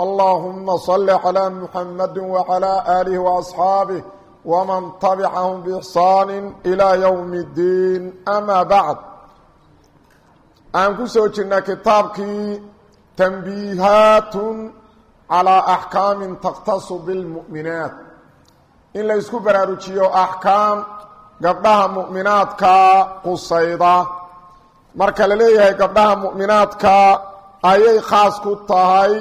اللهم صل على محمد وعلى آله وأصحابه ومن تبعهم بإحسان إلى يوم الدين أما بعد أنكو سوچنا كتابكي تنبيهات على أحكام تختص بالمؤمنات إن لا يسكو براروجيو أحكام قبلها مؤمنات كقصيدة marka la leeyahay gabdhaha mu'minaadka ayay khaas ku tahay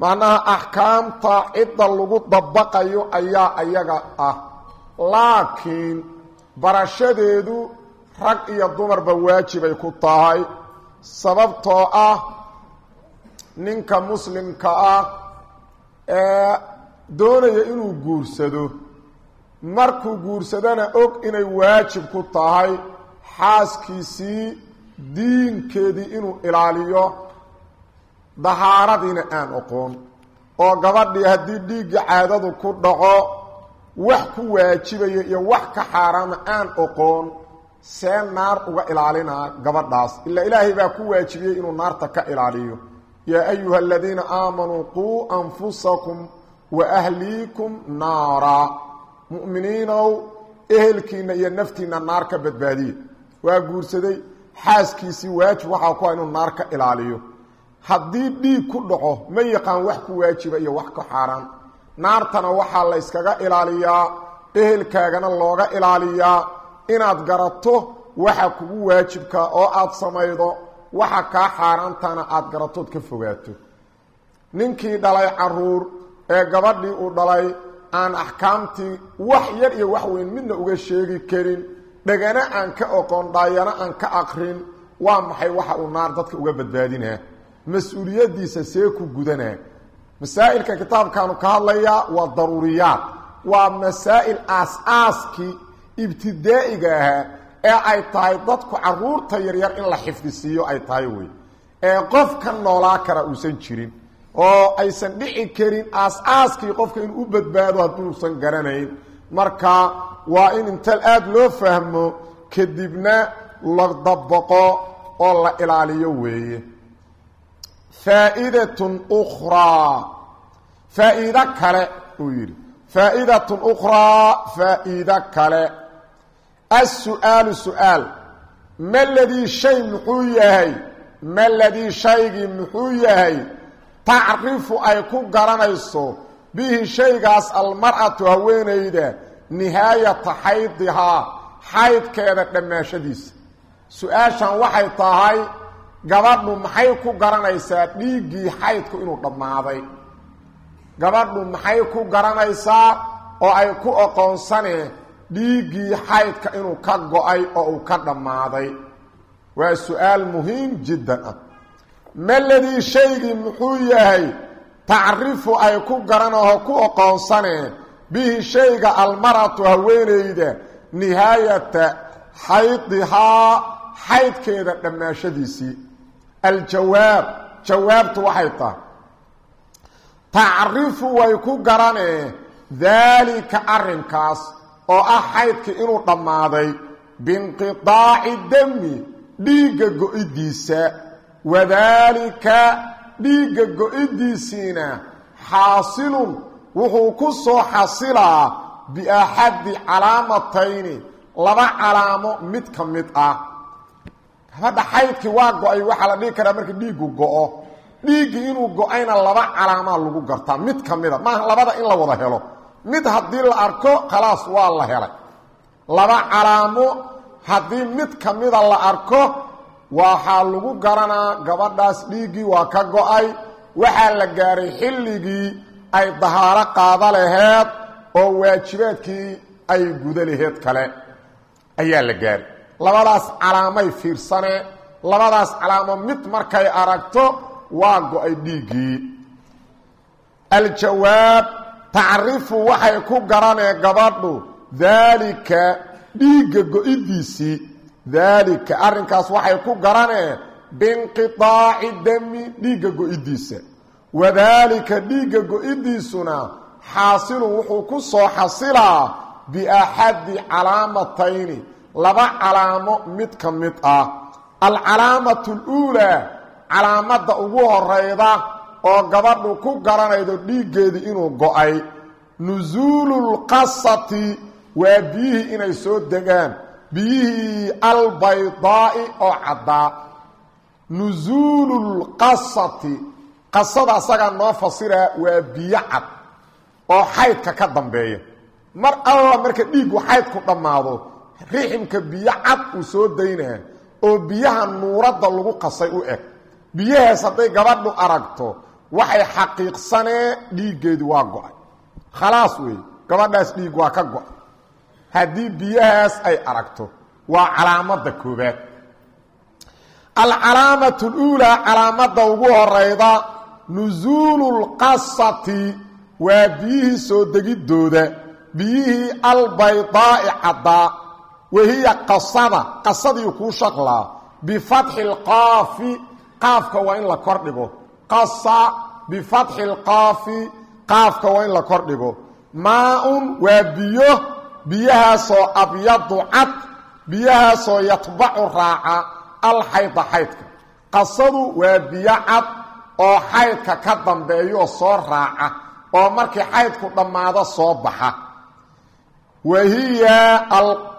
macnaha axkaamta cidda lagu dabaqayo ayaa ayaga ah. Laakiin barashadeedu rag iyo dumarba waajibay ku tahay sababtoo ah ninka muslimka ah ee doonaya inuu guursado. Markuu guursadana og inay waajib ku tahay xaaskiisii diinkeedii inuu ilaaliyo dahaaradiina aan oqoon. Oo gabadhii haddii dhiigga caadadu ku dhaco wax ku waajibaya iyo wax ka xaaraama aan oqoon see naar uga ilaalinaa gabadhaas. Ilaa ilaahay baa ku waajibiyey inuu naarta ka ilaaliyo. Yaa ayuha aladiina aamanuu quu anfusakum wa ahliikum naara. Mu'miniinow ehelkiinna iyo naftiinna naar ka badbaadiya waa guursaday xaaskiisii waajib waxaa ku ah inuu naar ka ilaaliyo haddii dhiig ku dhaco ma yaqaan wax ku waajiba iyo wax ka xaaraan. Naartana waxaa la yskaga ilaaliyaa ehelkaagana looga ilaaliyaa. Inaad garato waxa kugu waajibka oo aada samaydo waxa kaa xaaraantana aada garatood ka fogaato. Ninkii dhalay carruur ee gabadhii uu dhalay aan axkaamtii wax yar iyo wax weyn midna uga sheegi karin. Dhegana aan ka oqon dhaayana aan ka aqrin. Waa maxay waxa uu naar dadka uga badbaadinaa mas'uuliyaddiisa see ku gudanaa masaa'ilka kitaabkaanu ka hadlayaa waa daruuriyaad. Waa masaa'il aas-aaskii ibtidaa'iga ahaa ee ay tahay dadku carruurta yaryar in la xifdisiiyo ay tahay wey ee qof ka noolaa kara uusan jirin oo aysan dhici karin aas-aaskii qofka inuu u badbaado hadduusan garanayn. Marka waa in inta aada loo fahmo kadibna la dabaqo oo la ilaaliyo weeye faa'idatun ukhraa. Faa'iido kale uu yidhi. Faa'idatun ukhraa faa'iido kale. As-su'aalu su'aal. Ma ladii shay muxuu yahay? Ma ladii shaygii muxuu yahay? Tacrifu ay ku garanayso bihi shaygaas almar'atu haweenayda nihaayata xaydihaa xaydkeeda dhammaashadiisa su'aashan waxay tahay gabadhu maxay ku garanaysaa dhiiggii xaydku inuu dhammaaday? Gabadhu maxay ku garanaysaa oo ay ku oqoonsanee dhiiggii xaydka inuu ka go'ay oo uu ka dhammaaday? Waa su'aal muhiim jiddan ah. Maladii shaygii muxuu yahay tacrifu ay ku garanoo ku oqoonsanee bihi shayga almaratu haweenayda nihaayata xaydihaa xaydkeeda dhammaashadiisii aljawaab jawaabtu waxay tahay tacrifu way ku garanee daalika arrinkaas oo ah xaydkii inuu dhammaaday biinqidaaci demi dhiigga go-iddiisa wadaalika dhiigga go-iddiisiina xaasilun wuxuu ku soo xasilaa biaxadi calaamatayni laba calaamo mid ka mid ah gabadha xaydkii waa go'ay waxaa la dhihi karaa marka dhiiggu go-o. Dhiiggii inuu go'ayna laba calaamaa lagu gartaa mid ka mida. Maaha labada in la wada helo. Mid haddii la arko khalaas waa la helay. Laba calaamo haddii mid ka mida la arko waxaa lagu garanaa gabadhaas dhiiggii waa ka go'ay. Waxaa la gaaray xilligii ay dahaaro qaada laheed oo waajibaadkii ay guda laheed kale. Ayaa la gaaray labadaas calaamay fiirsanee labadaas calaamo mid markay aragto waa go'ay dhiiggii aljawaab tacrifu waxay ku garanee gabadhu daalika dhiigga go-idiisii daalika arrinkaas waxay ku garanee biinqiaaci dami dhiigga go-idiisa wadaalika dhiigga go-idiisuna xaasilun wuxuu ku soo xasilaa biaxadi calaamatayni laba calaamo mid ka mid ah. Alcalaamatu aluulaa calaamadda ugu horayda oo gabadhu ku garanaydo dhiiggeedii inuu go'ay. Nusuulu lqasati waa biyihii inay soo degaan. Biyihii albaydaa'i oo caddaa. Nusuulu lqasati qasada asagaa noo fasiraa waa biyo cad oo xaydka ka dambeeya. Mar alla marka dhiiggu xaydku dhammaado riximka biyo cad uu soo daynaa oo biyaha nuuradda lagu qasay u eg. Biyahaas hadday gabadhu aragto waxay xaqiiqsanee dhiiggeedu waa go'ay. Khalaas wey gabadhaas dhiig waa ka go'ay. Haddii biyahaas ay aragto waa calaamadda koobaad alcalaamatu luulaa calaamadda ugu horayda nusuulu lqasati waa biyihii soo degiddooda biyihii albaydaa'i caddaa wahiya qasada qasadiiu kuu shaqlaa bifatxi lqaafi qaafka waa in la kor dhigo. Qasa bifatxi lqaafi qaafka waa in la kor dhigo. Maa-un waa biyo biyahaasoo abyadu cad biyahaasoo yatbacu raaca alxayda xaydka. Qasadu waa biyo cad oo xaydka ka dambeeyooo soo raaca oo markii xaydku dhammaado soo baxa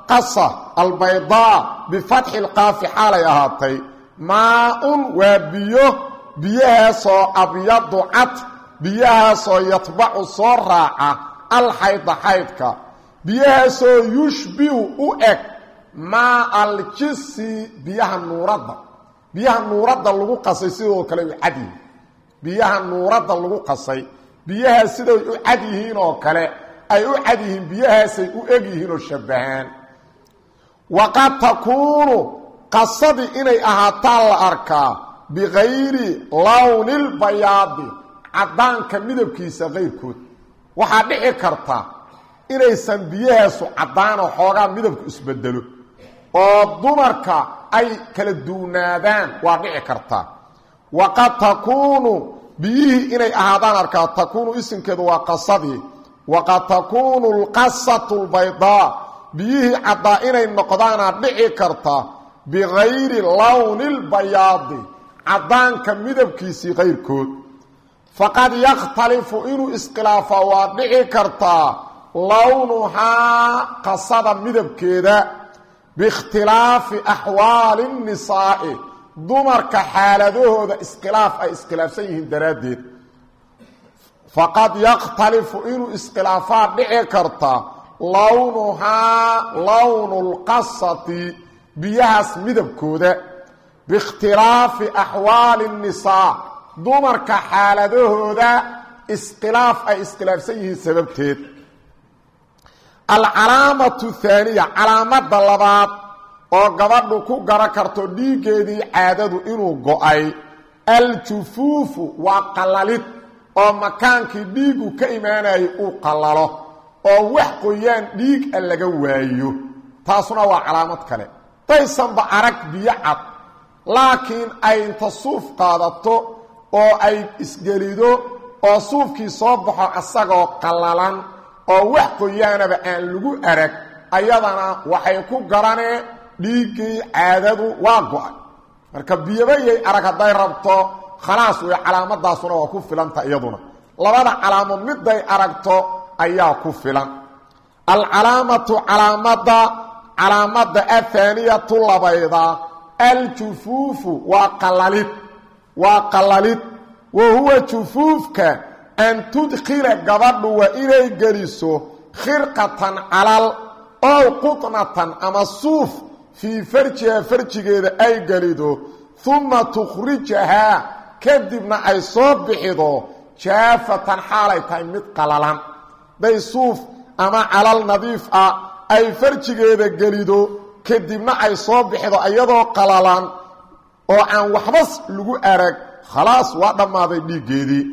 alqasa albaydaa bifatxi lqaafi xaalay ahaatay. Maa-un waa biyo biyahaasoo abyadu cad biyahaasoo yatbacu soo raaca alxayda xaydka. Biyahaasoo yushbihu u eg maa aljisi biyaha nuuradda. Biyaha nuuradda lagu qasay sidoo kale u cad yihiin. Biyaha nuuradda lagu qasay biyahaas siday u cad yihiin oo kale ay u cad yihiin biyahaasay u eg yihiin shabbahaan waqad takuunu qasadii inay ahaataan la arkaa bikayri lownilbayaadi caddaanka midabkiisa kayrkood waxaa dhici karta inaysan biyahaasu caddaanoo xoogaa midabku isbedelo oo dumarka ay kala duwnaadaan waa dhici kartaa waqad takuunu biyihii inay ahaadaan arkaa takuunu isimkeedu waa qasadii waqad takuunu lqasatu lbaydaa biyihii caddaa inay noqdaanaa dhici karta bikayri lowni lbayaadi caddaanka midabkiisii kayrkood faqad yakhtalifu inuu iskhilaafaa waa dhici kartaa lownuhaa qasada midabkeeda biikhtilaafi axwaali nnisaa'i dumarka xaaladahooda iskhilaaf ay iskhilaafsan yihiin daraaddeed. Faqad yakhtalifu inuu iskhilaafaa dhici karta lownuhaa lownu lqasati biyahaas midabkooda biikhtilaafi axwaali nnisaa dumarka xaaladahooda iskhilaaf ay iskhilaafsan yihiin sababteed. Alcalaamatu haaniya calaamadda labaad oo gabadhu ku garan karto dhiiggeedii caadadu inuu go'ay. Aljufuufu waa qallalid oo makaankii dhiigu ka imaanayay uu qallalo oo wax qoyaan dhiig a laga waayo. Taasuna waa calaamad kale. Daysanba arag biyo cad. Laakiin ay inta suuf qaadato oo ay isgelido oo suufkii soo baxo asagoo qallalan oo wax qoyaanaba aan lagu arag ayadana waxay ku garanee dhiiggii caadadu waa go'ay marka biyobayay arag hadday rabto khalaas wey calaamadaasuna waa ku filanta iyaduna. Labada calaamo miday aragto ayaa ku filan. Alcalaamatu calaamada calaamada athaaniyatu labayda aljufuufu waa qalalid waa qalalid wa huwa jufuufka an tudkhila gabadhu waa inay geliso khirqatan calal ow qutnatan ama suuf fii farjiha farjigeeda ay gelido. Uma tukhrijahaa kadibna ay soo bixido jaafatan xaalay tahay mid qalalan day suuf ama calal nadiif ah ay farjigeeda gelido kadibna ay soo bixido iyadoo qalalan oo aan waxbas lagu arag khalaas waa dhammaaday dhiiggeedii.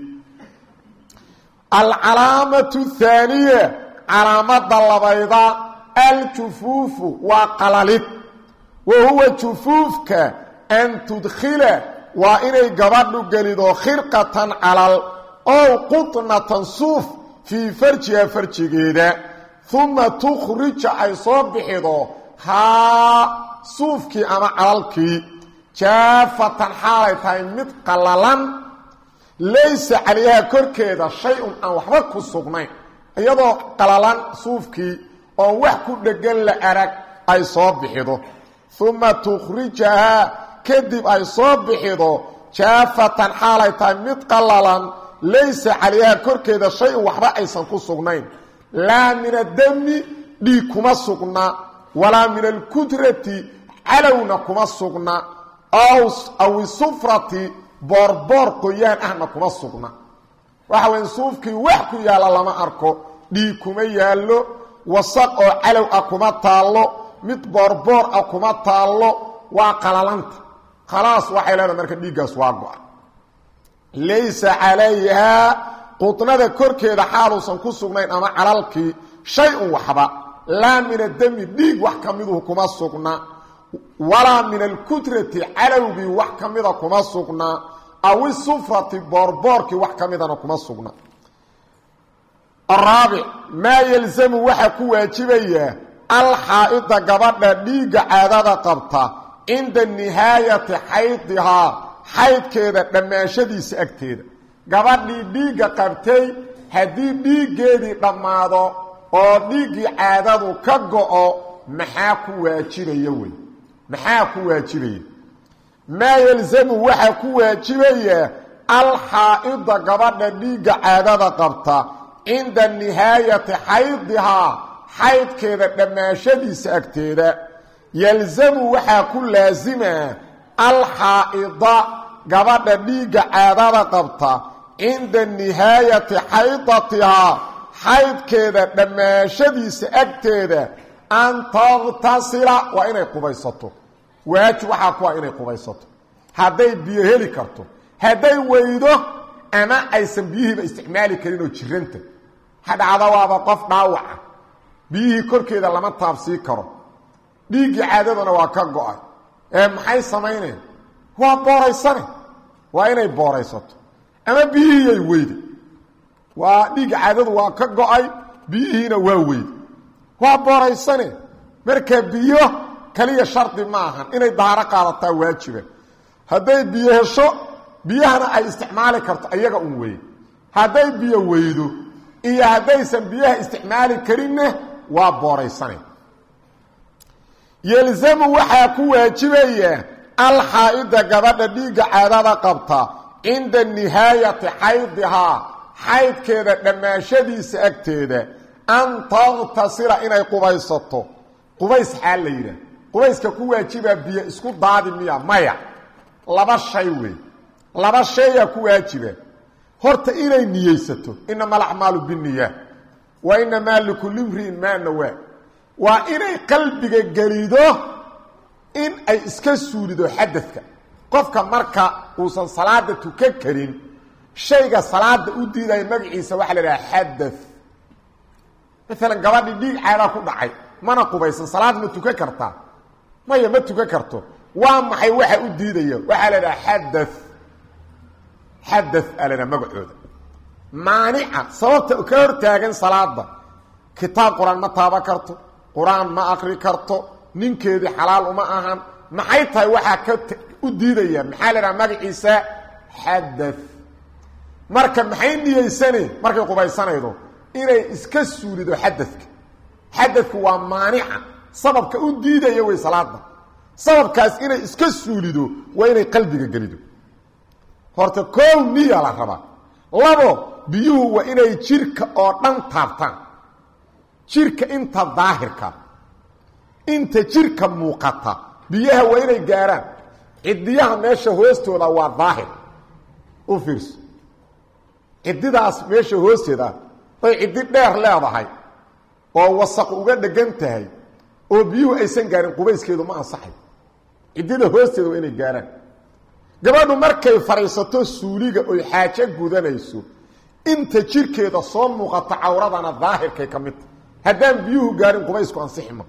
Alcalaamatu thaaniya calaamada labayda aljufuufu waa qalalid. Wa huwa jufuufka an tudkhila waa inay gabadhu gelido khirqatan calal ow qutnatan suuf fii farjiha farjigeeda uma tukhrija ay soo bixido haa suufkii ama calalkii jaafatan xaalay tahay mid qallalan laysa calayha korkeeda shay-un aan waxba ku sugnayn iyadoo qallalan suufkii oon wax ku dheggan la arag ay soo bixido. Uma tukhrijahaa kadib ay soo bixido jaafatan xaalay tahay mid qallalan laysa calayha korkeeda shay-un waxba aysan ku sugnayn. Laa min addami dhiig kuma sugna walaa min alkudrati calowna kuma sugna aw isufrati boorboor qoyaan ahna kuma sugna. Waxa weya suufkii wax ku yaalla lama arko. Dhiig kuma yaallo wasaq oo calow ah kuma taallo mid boorboor ah kuma taallo waa qalalanta khalaas waxay leedahay marka waa go-a laysa calayhaa qudnada korkeeda xaaluusan ku sugnayn ama calalkii shay-un waxba. Laa min addami dhiig wax ka miduhu kuma sugna. Walaa min alkudrati calowgii wax ka mida kuma sugna. Aw isufrati boorboorkii wax ka midana kuma sugna. Araabic maa yalzamu waxaa ku waajibayaa alxaa'ida gabadha dhiigga caadada qabta cinda nihaayati xaydihaa xaydkeeda dhammaanshadiisa agteeda. Gabadhii dhiigga qabtay haddii dhiiggeedii dhammaado oo dhiiggii caadadu ka go-o maxaa ku waajibaya wey? Maxaa ku waajibaya? Maa yalzamu waxaa ku waajibaya alxaa'ida gabadha dhiigga caadada qabta cinda nihaayati xaydihaa xaydkeeda dhammaashadiisa agteeda. Yalzamu waxaa ku laasimaa alxaa'ida gabadha dhiigga caadada qabta cinda nihaayati xaydatihaa xaydkeeda dhammaashadiisa agteeda an takhtasila waa inay qubaysato. Waajib waxaa ku ah inay qubaysato. Hadday biyo heli karto hadday weydo ama aysan biyihiiba isticmaali karin oo jiranta hadhacda waaba qof dhaawaca. Biyihii korkeeda lama taabsii karo. Dhiiggii caadadana waa ka go'ay ee maxay samayneen waa booraysane waa inay booraysato. Ama biyihiiyay weyda waa dhiigga caadadu waa ka go'ay biyihiina waa weyda waa booraysane marka biyo kaliya shardi ma ahan. Inay daaro qaadataa waajiba hadday biyo hesho biyahana ay isticmaali karto iyaga un wey hadday biyo weydo iyo haddaysan biyaha isticmaali karinne waa booraysane yelzamu waxaa ku waajibaya alxaa'ida gabadha dhiigga caadada qabta cinda nihaayati xaydihaa xaydkeeda dhammaashadiisa agteeda an takhtasila inay qubaysato. Qubays xaa la yidhaah. Qubayska ku waajibaa biyo isku daadi miya maya. Laba shay wey. Laba shayaa ku waajiba horta inay niyeysato. Inama alacmaalu binniya wa inamaa likulli imri'in maa waa inay qalbiga gelido in ay iska suulido xadadka. Qofka marka uusan salaada tukan karin shayga salaada u diidaya magaciisa waxaa la idhaha xadad. Maalan gabadhii dhiig caadaa ku dhacay mana qubaysan salaad ma tukan kartaa maya ma tukan karto. Waa maxay waxa u diidaya waxaa la idhaha xada xada aa la idhaha magacooda. Maanica sababta ka hor taagan salaada kitaab qur'aan ma taaban karto qur'aan ma akri karto ninkeedii xalaal uma ahan. Maxay tahay waxaa ka u diidaya? Maxaa la idhaha magaciisa xada marka maxay niyeysane markay qubaysanaydo. Inay iska suulido xadadka xadadku waa maanica. Sababka u diidaya wey salaada sababkaas inay iska suulido waa inay qalbiga gelido. Horta koow niya la rabaa labo biyuhu waa inay jirka oo dhan taabtaan. Jirka inta daahirka inta jirka muuqata biyaha waa inay gaaraan. Cidiyaha meesha hoostooda waa daahir. U fiirso. Cididaas meesha hoosteeda bay ciddi dheer leedahay oo wasaq uga dhegan tahay oo biyuhu aysan gaarin qubayskeedu ma ansaxay. Ciddida hoosteeda waa inay gaaraan. Gabadhu markay fadhiisato suuliga oy xaajo gudanayso inta jirkeeda soo muuqata cawradana daahirkay ka midta haddaan biyuhu gaarin qubaysku ansixi ma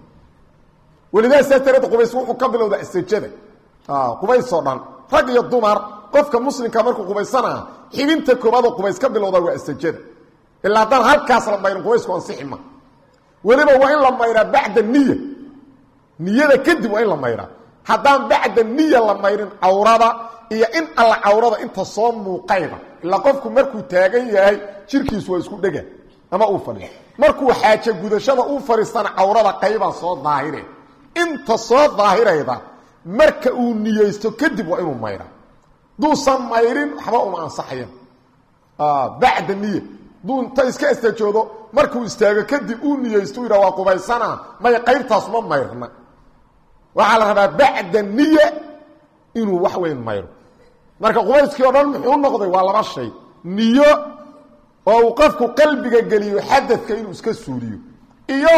welidaa saas dareed qubays wuxuu ka bilowdaa isajada qubaysoo dhan. Rag iyo dumar qofka muslimka markuu qubaysanaa xibinta koobaadoo qubays ka bilowdaa waa isajada ilaa haddaan halkaas la mayrin qubaysku ansixi ma. Weliba waa in la mayraa bacda niya niyada kadib waa in la mayraa. Haddaan bacda niya la mayrin cawrada iyo in alla cawrada inta soo muuqayda ilaa qofku markuu taagan yahay jirkiisu waa isku dhega ama uu fadhiyo. Markuu xaaje gudashada uu fadhiistana cawrada qaybaa soo daahire inta soo daahirayda marka uu niyeysto kadib waa inuu mayra. Duusan mayrin waxba uma ansaxaya bacda niya duu inta iska istajoodo markuu istaago kadib uu niyeysto u yidhah waa qubaysana may qaybtaas ma mayrna. Waxaa la rabaa bacda niya inuu wax weyn mayro. Marka qubayskii o dhan muxuu noqday waa laba shay. Niyo oo uu qofku qalbiga geliyo xadadka inuu iska suuliyo iyo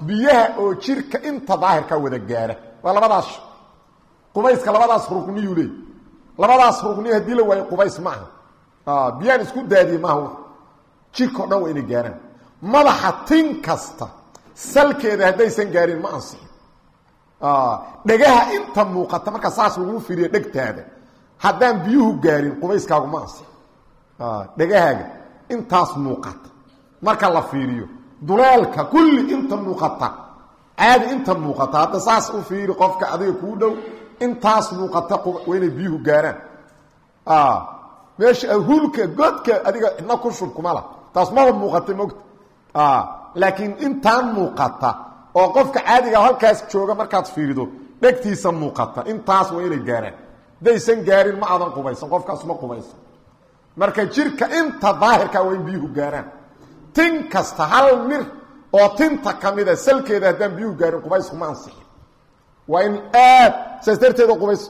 biyaha oo jirka inta daahirka wada gaara. Waa labadaas. Qubayska labadaas rukniyuu leey. Labadaas rukniy haddii la waayo qubays ma aha. Biyaan isku daadiye maaha jirka dhan waa inay gaaraan. Madaxa tin kasta salkeeda haddaysan gaarin ma ansixin dhagaha inta muuqata marka saas lagu firiyo dhegtaada haddaan biyuhu gaarin qubayskaagu ma ansixin dhegahaaga intaas muuqata marka la fiiriyo duleelka kulli inta muuqata. Caadi inta muuqata hadda saas u fiiri qofka adiga kuu dhow intaas muuqata waa biyuhu gaaraan. Meesha hulka godka adiga cidna ku shub kuma lah taas maba muuqata mogta laakiin intaan muuqata oo qofka caadiga halkaas jooga markaad fiirido dhegtiisa muuqata intaas waa gaaraan. Hadaysan gaarin ma adan qubaysan qofkaas ma qubaysan. Marka jirka inta daahirka waa biyuhu gaaraan tin kasta hal mir oo tinta ka mida salkeeda haddaan biyuhu gaarin qubaysku ma ansixin. Waa in aad saas darteeda qubays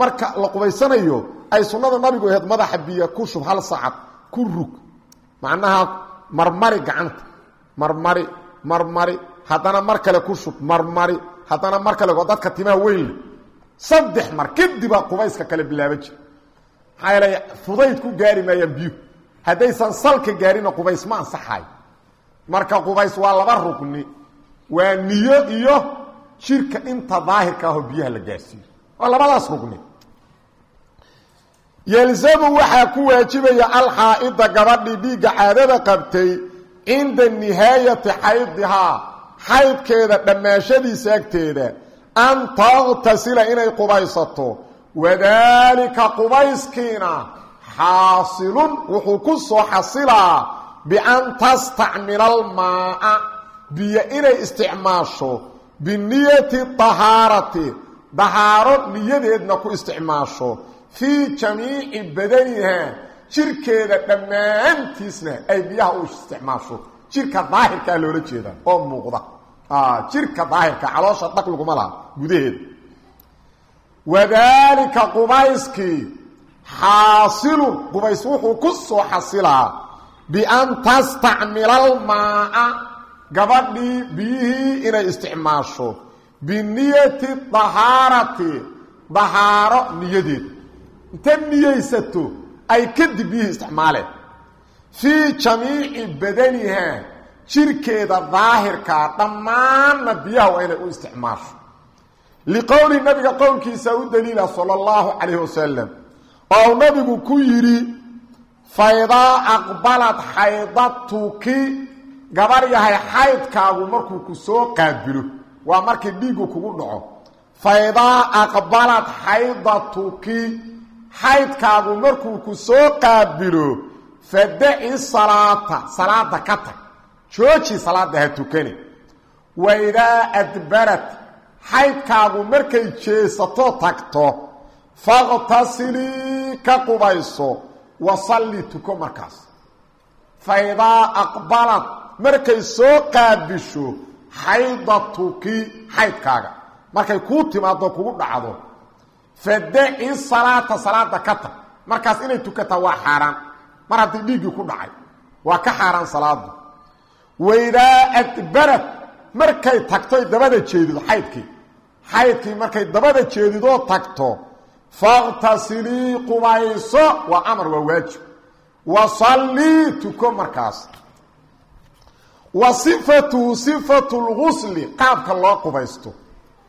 marka la qubaysanayo ay sunnada nabigu ahayd madaxa biyo ku shub hal saacad ku rug. Macnaha marmari gacanta. Marmari marmari. Haddana mar kale ku shub marmari. Haddana mar kale oo dadka timaha weynle saddex mar kadibaa qubayska kale bilaaban jira maxaa yeelay fudayd ku gaari maayaan biyuhu. Haddaysan salka gaarinna qubays ma ansaxayo marka qubays waa laba rugni waa niyo iyo jirka inta daahirka ahoo biyaha la gaarsiiyo. Waa labadaas rugni yelzamu waxaa ku waajibaya alxaa'ida gabadhii dhiigga caadada qabtay cinda nihaayati xaydihaa xaydkeeda dhammaashadiisa agteeda an takhtasila inay qubaysato. Wadaalika qubayskiina xaasilun wuxuu ku soo xasilaa bian tastacmila almaaa biyo inay isticmaasho biniyati dahaarati dahaaro niyadeedna ku isticmaasho fii jamiici badaniha jirkeeda dhammaantiisna ay biyaha u isticmaasho jirka daahirkaa loola jeedaa oo muuqda jirka daahirka caloosha dhaq laguma laha gudaheeda wadaalika qubayskii xaasilun qubays wuxuu ku soo xasilaa bian tastacmila almaaa gabadhii biyihii inay isticmaasho biniyati dahaarati dahaaro niyadeed inta niyeysato ay kadib biyihii isticmaaleen fii jamiici badaniha jirkeeda daahirkaa dhammaanna biyaha waa inay u isticmaasho liqowli nabiga qowlkiisa u daliila sala allahu calayhi wasalam oo nabigu ku yidhi faydaa aqbalad xaydatuki gabar yahay xaydkaagu markuu ku soo qaabilo waa markii dhiiggu kugu dhaco. Faydaa aqbalad xaydatuki xaydkaagu markuu ku soo qaabilo fadaci salaata salaada ka tag jooji salaada ha tukane waidaa adbarat xaydkaagu markay jeesato tagto fakhtasilii ka qubayso wasalli tuko markaas. Faidaa aqbalad markay soo qaabisho xaydatuki xaydkaaga markay kuu timaado kugu dhacdo. Fadaci salaata salaada ka tag. Markaas inay tukataa waa xaaraan. Mar haddii dhiiggii ku dhacay waa ka xaaraan salaadu waidaa adbarad markay tagtoy dabada jeedido xaydkii xaydkii markay dabada jeedidoo tagto fakhtasilii qubayso waa amar waa waajib. Wasallii tuko markaas. Wa sifatuhu sifatu lgusli qaabka loo qubaysto.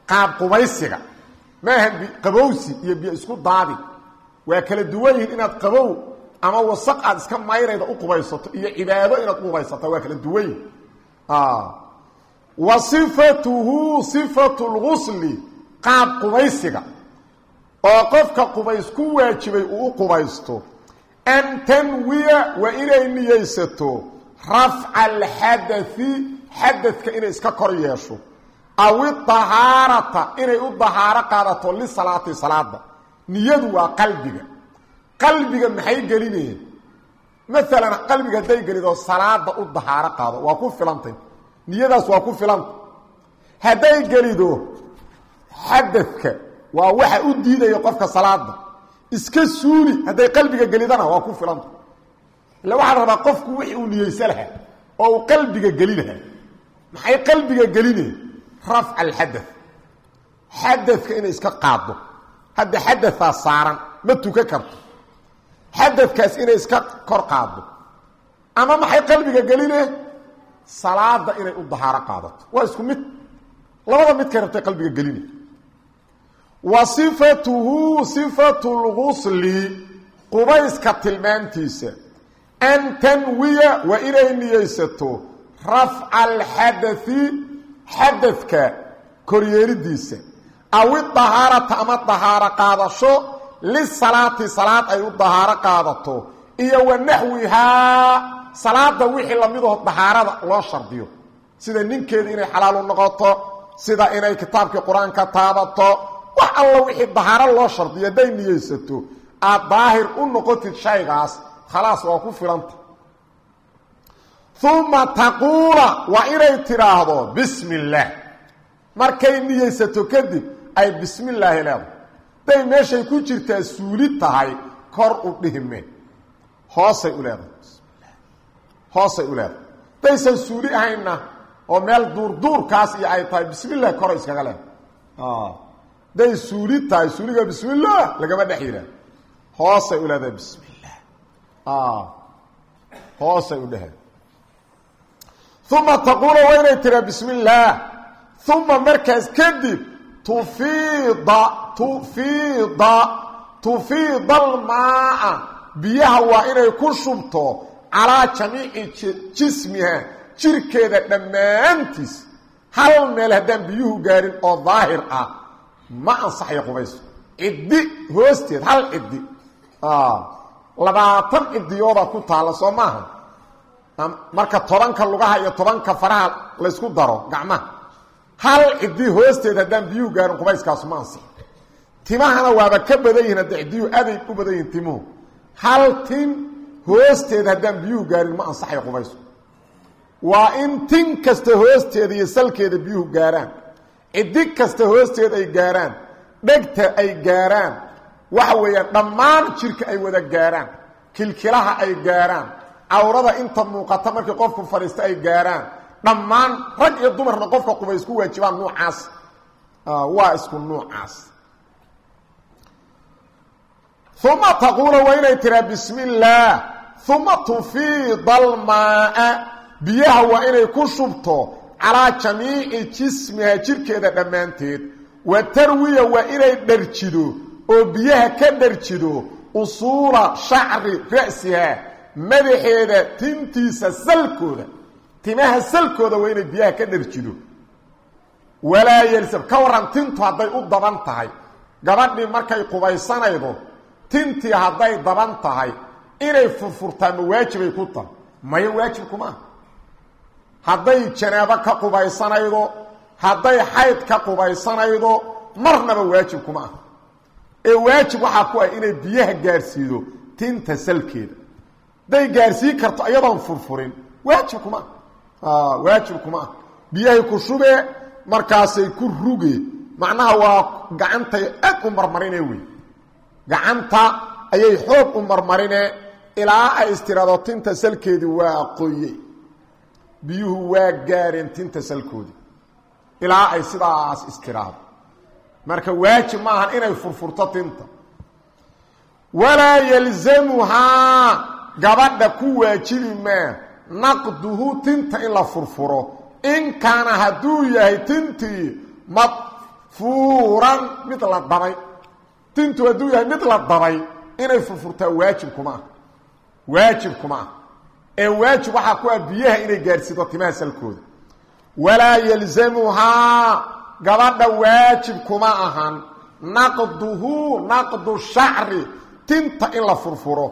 Qaab qubaysiga. Maaha qabowsi iyo biyo isku daadi. Waa kala duwan yihiin inaad qabow ama wasaq aad iska mayrayda u qubaysato iyo cibaado inaad uqubaysata waa kala duwan yihiin wa sifatuhu sifatu lgusli qaab qubaysiga oo qofka qubays ku waajibay uu qubaysto an tanwiya waa inay niyeysato rafca alxadai xadadka inay iska kor yeesho aw idahaarata inay u dahaaro qaadato lisalaati salaada. Niyadu waa qalbiga. Qalbiga maxay gelinayeen? Maalan qalbiga hadday gelido salaada u dahaaro qaado waa ku filantay. Niyadaas waa ku filanta hadday gelido xadadka waa waxa u diidaya qofka salaada iska suuli hadday qalbiga gelidana waa ku filanta illa waxaa la rabaa qofku wixii uu niyeysa lahaa oo uu qalbiga geli lahaa. Maxay qalbiga gelineen rafca alxada xadadka inay iska qaado hadda xadadaa saaran ma tukan karto. Xadadkaas inay iska kor qaado ama maxay qalbiga geline? Salaada inay u dahaaro qaadato. Waa isku mid. Labada midkay rabtay qalbiga geline wa sifatuhu sifatu lgusli qubayska tilmaantiisa. An tanwiya waa inay niyeysato. Rafca alxadai xadadka koryeelidiisa aw idahaarata ama dahaaro qaadasho lisalaati salaad ay u dahaaro qaadato. Iyo wa naxwihaa salaada wixii lamidoo dahaarada loo shardiyo. Sida ninkeeda inay xalaal u noqoto sida inay kitaabkii qur'aanka taabato wax alla wixii dahaaro loo shardiyo hadday aad daahir u noqotid shaygaas khalaas waa ku filanta. Uma taquula waa inay tidhaahdo bismi illaah markay niyeysato kadib ay bismi illaahi leedahay day meeshay ku jirtaa suuli tahay kor u dhihime hoosay u leedahay. Hoosay u leedahay. Daysan suuli ahaynna oo meel duurduurkaas iyo ay tahay bismillaah koray iskaga leedahay day suuli tahay suuliga bismillaah lagama dhex yidhaah hoosay u leedahay bismi illaah hoosay u dheheen uma taquula waa inay tiraa bismi illaah uma markaas kadib tufiida tufiida tufiida almaaa. Biyaha waa inay ku shubto calaa jamiici jismiha jirkeeda dhammaantiis. Hal meel haddaan biyuhu gaarin oo daahir ah ma ansaxayo qubayso. Ciddi hoosteed hal ciddi. Labaatan cidiyoodaa ku taalla soo maaha. Marka tobanka lugaha iyo tobanka faraha laysku daro gacmaha. Hal ciddi hoosteed haddaan biyuhu gaarin qubayskaasu ma ansixin timahana waaba ka badan yihiin hadda ciddiyuhu aday u badan yihiin timuhu. Hal tin hoosteed haddaan biyuhu gaarin ma ansaxayo qubaysku waa in tin kasta hoosteeda iyo salkeeda biyuhu gaaraan ciddi kasta hoosteed ay gaaraan dhegta ay gaaraan waxa weeyaan dhammaan jirka ay wada gaaraan kilkilaha ay gaaraan cawrada inta muuqata markii qofku fadhiista ay gaaraan dhammaan rag iyo dumarna qofka qubays ku waajibaan nuucaas. Waa isku nuucaas. Uma taquula waa inay tiraa bismi illaah uma tufiida almaaa biyaha waa inay ku shubto calaa jamiici jismiha jirkeeda dhammaanteed. Wa tarwiya waa inay dharjido oo biyaha ka dharjido usuula shacri ra'siha madaxeeda tintiisa salkooda. Timaha salkooda waa inay biyaha ka dharjido. Walaa yelsam ka waran tintu hadday u daban tahay. Gabadhii markay qubaysanaydo tintii hadday daban tahay. Inay furfurtaa waajibay ku tahay. Maya waajib kuma hadday janaabo ka qubaysanaydo hadday xayd ka qubaysanaydo marnaba waajib kuma ah ee waajib waxaa ku ah inay biyaha gaarsiido tinta salkeeda. Hadday gaarsii karto iyadoon furfurin waajib kuma ah waajib kuma ah biyahay ku shubee markaasay ku ruge. Macnaha waa gacantay aad u marmarine wey. Gacanta ayay xoog u marmarine ilaa ay istiraado tinta salkeedii waa qoyey biyuhu waa gaareen tinta salkoodii ilaa ay sidaas istiraado marka waajib maahan inay furfurto tinta. Walaa yalzamuhaa gabadha ku waajibi maa naqduhu tinta in la furfuro. In kaana hadduu yahay tintii madfuuran mid la dabay. Tintu hadduu yahay mid la dabay inay furfurtaa waajib kuma waajib kuma ee waajib waxaa ku ah biyaha inay gaadhsiido timaha salkooda walaa yalzamuhaa gabadha waajib kuma ahan. Naqduhu naqdu shacri tinta in la furfuro.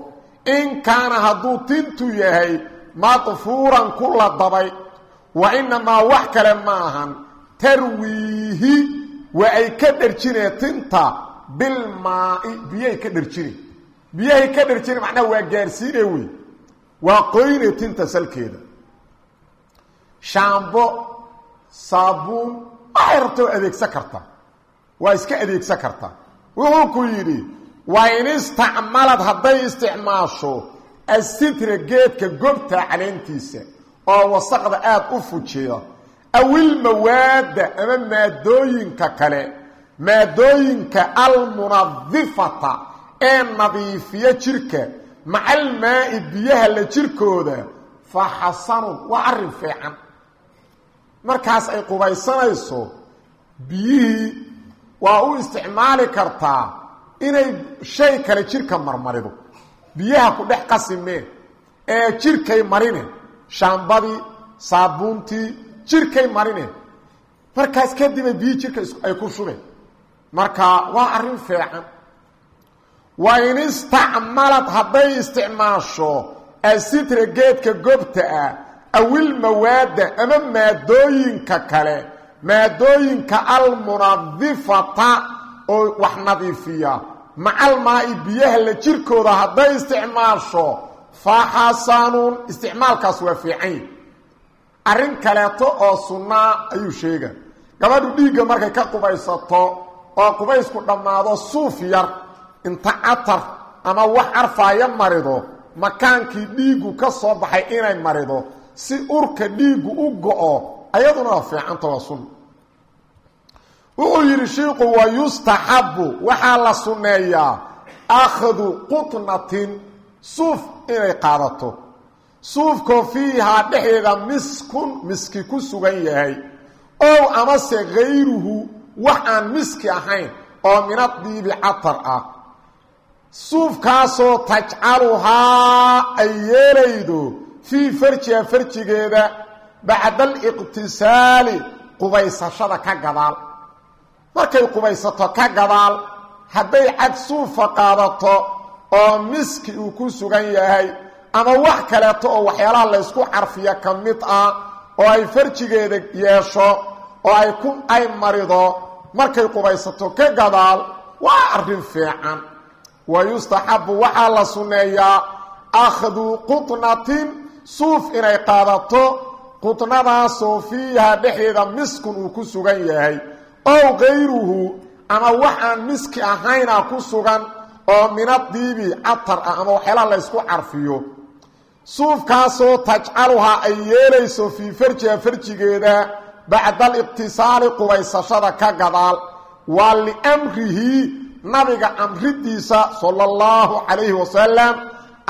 In kaana hadduu tintu yahay madfuuran ku la dabay. Wa inamaa wax kale ma ahan. Tarwiihi waa ay ka dherjinee tinta bilmaai biyay ka dherjine biyahay ka dherjine macnaha waa gaarsiine wey waa qoyne tinta salkeeda. Shaambo saabuun waxay rabta waa adeegsan kartaa waa iska adeegsan kartaa wuxuu ku yidhi waa in istacmalad hadday isticmaasho asitra geedka gobta caleentiisa oo wasaqda aada u fujiya awil mawaadda ama maadooyinka kale maadooyinka almunadifata ee nadiifiya jirka macalmaa-i biyaha la jirkooda fa xasanun waa arrin fiican. Markaas ay qubaysanayso biyihii waa u isticmaali kartaa inay shay kale jirka marmarido. Biyaha ku dhex qasimeen ee jirkay marine shaambadii saabuuntii jirkay marine. Markaas kadibay biyihii jirka ay ku shubeen marka waa arrin fiican wa in istacmalad hadday isticmaasho asitra geedka gobta ah awil mawaadda ama maadooyinka kale. Maadooyinka almunadifata oo wax nadiifiya. Macalmaa-i biyaha la jirkooda hadday isticmaasho fa xasanun isticmaalkaas waa fiican arrin kaleeto oo sunnaa ayuu sheega gabadhu dhiigga markay ka qubaysato oo qubaysku dhammaado suuf yar inta catar ama wax carfaaya marido makaankii dhiiggu ka soo baxay inay marido si urka dhiiggu u go-o ayaduna waa fiicanta waa wuxuu yidhi shiiku wa yustaxabu waxaa la sunneeyaa akhdu qutnatin suuf inay qaadato. Suufkoo fiihaa dhexdeeda miskun miski ku sugan yahay. Ow amase hayruhu wax aan miski ahayn oo minadiibi catar ah suufkaasoo tajcaluhaa ay yeelaydo fii farjiha farjigeeda bacda aliqtisaali qubaysashada ka gadaal. Markay qubaysato ka gadaal hadday cad suufa qaadato oo miski uu ku sugan yahay ama wax kaleeto oo waxyaalaha laysku carfiya ka mid ah oo ay farjigeeda yeesho oo ay ku ay marido markay qubaysato ka gadaal waa arrin fiican wa yustaxabu waxaa la sunneeyaa akhdu qutnatin suuf inay qaadato qutnadaasoo fiiha dhexdeeda miskun uu ku sugan yahay ow kayruhu ama wax aan miski ahayna ku sugan oo minadiibi catar ah ama waxyaalaha laysku carfiyo suufkaasoo tajcaluhaa ay yeelayso fii farjiha farjigeeda bacda aliqtisaali qubaysashada ka gadaal waa liamrihi nabiga amridiisa sala allahu calayhi wasalam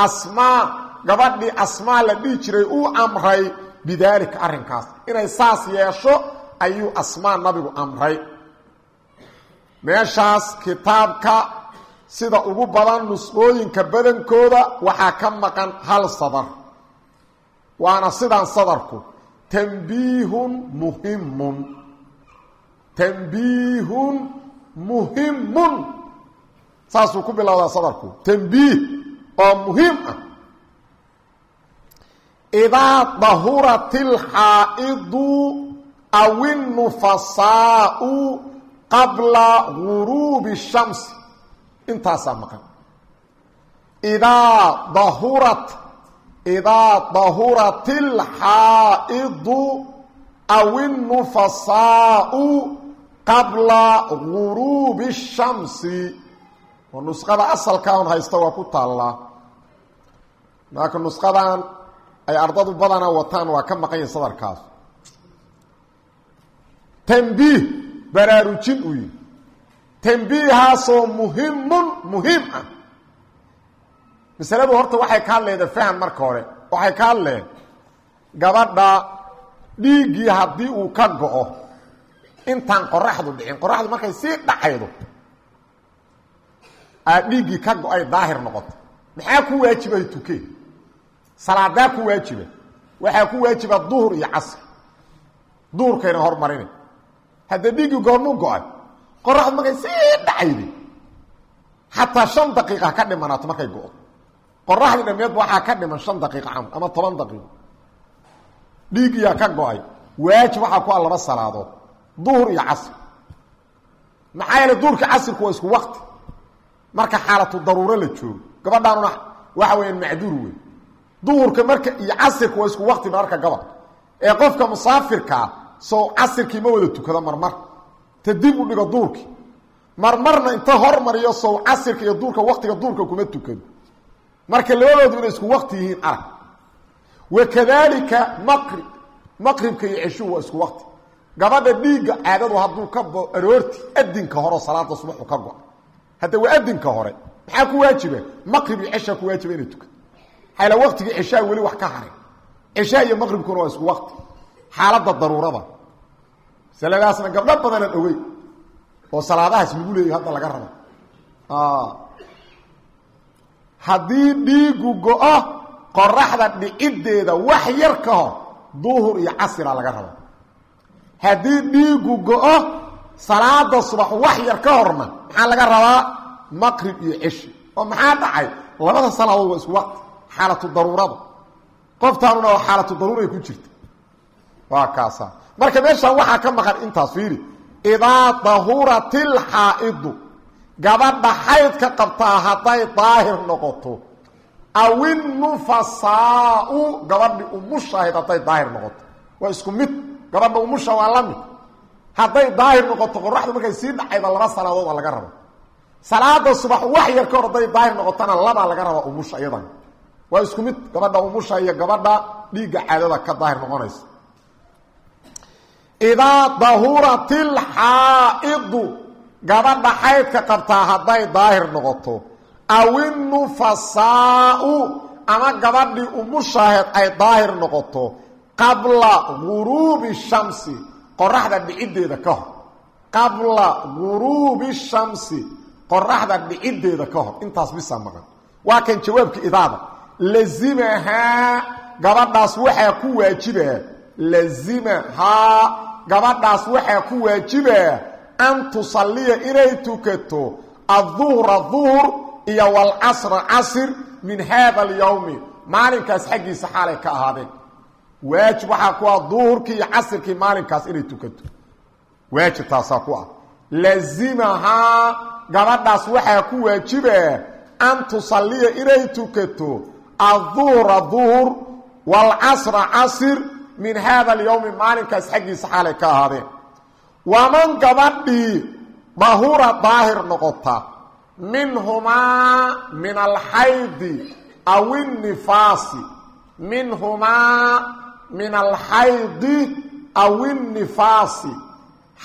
asmaa gabadhii asmaa la dhihi jiray uu amray bidaalika arrinkaas. Inay saas yeesho ayuu asmaa nabigu amray. Meeshaas kitaabka sida ugu badan nusqooyinka badankooda waxaa ka maqan hal sadar. Waana sidaan sadarku. Tanbiihun muhimun tanbiihun muhimun saasuu ku bilowdaa sadarku tanbiih oo muhiim ah. Idaa dahurat ilxaa'idu aw innufasaau qabla guruubi shamsi. Intaasaa maqan. Idaa dahurat idaa dahurat ilxaa'idu aw innufasaau qabla guruubi shamsi oo nusqada asalkaan haysta waa ku taallaa. Laakiin nusqadan ay ardadu badana wataan waa ka maqan yahi sadarkaas. Tanbiih baraarujin uu yihi tanbiihaasoo muhimun muhiim ah. Masaladu horta waxay ka hadleeda faham marka hore. Waxay ka hadleen gabadha dhiiggii haddii uu ka go-o intaan qoraxdu dhicin. Qoraxdu markay sii dhacaydo dhiiggii ka go'ay daahir noqoto maxaa ku waajibay tuke? Salaadaa ku waajiba waxaa ku waajiba duhur iyo casr duhurkayna hormarinay haddee dhiiggii goormuu go'ay qoraxdu markay sii dhacayday xataa shan daqiiqa ka dhimanaato markay go-do qoraxdii dhameedba waxaa ka dhiman shan daqiiqa camal ama toban daqiiqo. Dhiiggiyaa ka go'ay waajib waxaa ku a laba salaadood duhur iyo casr maxaa yeele duhurka casirku waa isku wakti marka xaalatu daruuro la joogo. Gabadhaanuna waxa weeyaan macduur wey duhurka marka iyo casirka waa isku wakti mararka gabad. Ee qofka musaafirkaa sow casirkii ma wada tukado marmar. Ta u dhigo duurkii marmarna inta hormariyo sow casirka iyo duurka waktiga duurka kuma tukado. Marka labadoodu isku wakti yihiin arag. Wakadalika maqrib maqribka iyo ceshuhu waa isku wakti gabadha dhiigga caadadu hadduu ka bo aroorti adinka hore oo salaada subaxu ka go- hadda waa adinka hore. Maxaa ku waajiba maqrib iyo ceshaa ku waajiba inay tukato xayla waktigii ceshaa weli wax ka haray? Ceshaa iyo maqribkuna waa isku wakti xaaladda daruurada. Masaladaasna gabdho badanaan ogey oo salaadahaas lagu leeyahy hadda laga rabo. Haddii dhiigu go-o qoraxda dhiciddeeda wax yar ka hor duhur iyo casira laga haddii dhiigu go-o salaada subax wax yar ka horna maxaa laga rabaa? Maqrib iyo ceshi oo maxaa dhacay? Labada salaadood waa isku waqti. Xaalatu daruurada qoftaanuna oo xaalatu daruuray ku jirta. Waa kaasa marka meeshaan waxaa ka maqan intaas fiiri. Idaa dahurat ilxaa'idu gabadha xaydka qabtaa hadday daahir noqoto. Awinnufasaau gabadhi umushahayd hadday daahir noqoto. Waa isku mid. Gabadha umusha waa la mid hadday daahir noqoto qoraxdu markay sii dhacayba laba salaadood a laga rabo salaada subax wax yar ka hor hadday daahir noqotona labaa laga rabaa umusha iyadan. Waa isku mid gabadha umusha iyo gabadha dhiigga caadada ka daahir noqonaysa. Idaa dahurat ilxaa'idu gabadha xaydka qabtaa hadday daahir noqoto awinnufasaau ama gabadhii umushaheed ay daahir noqoto qabla guruubi shamsi qoraxda dhiciddeeda ka hor. Qabla guruubi shamsi qoraxda dhiciddeeda ka hor. Intaas bisa maqan. Waa kan jawaabka idaada. Lazimahaa gabadhaas waxaa ku waajibaa lazimahaa gabadhaas waxaa ku waajibaa an tusalliya inay tukato adduhra duhr iyo walcasra casr min haada alyowmi maalinkaas xaggiisa xaalay ka ahaadeen waajib waxaa ku ah duhurkii iyo casirkii maalinkaas inay tukato. Waajib taasaa ku ah. Lazimahaa gabadhaas waxaa ku waajibaa an tusalliya inay tukato adduhra duhr walcasra casr min haada alyowmi maalinkaas xaggiisa xaalay ka ahaadeen. Waman gabadhii dahura daahir noqota minhumaa min alxaydi aw innifaasi minhumaa min alxaydi aw innifaasi.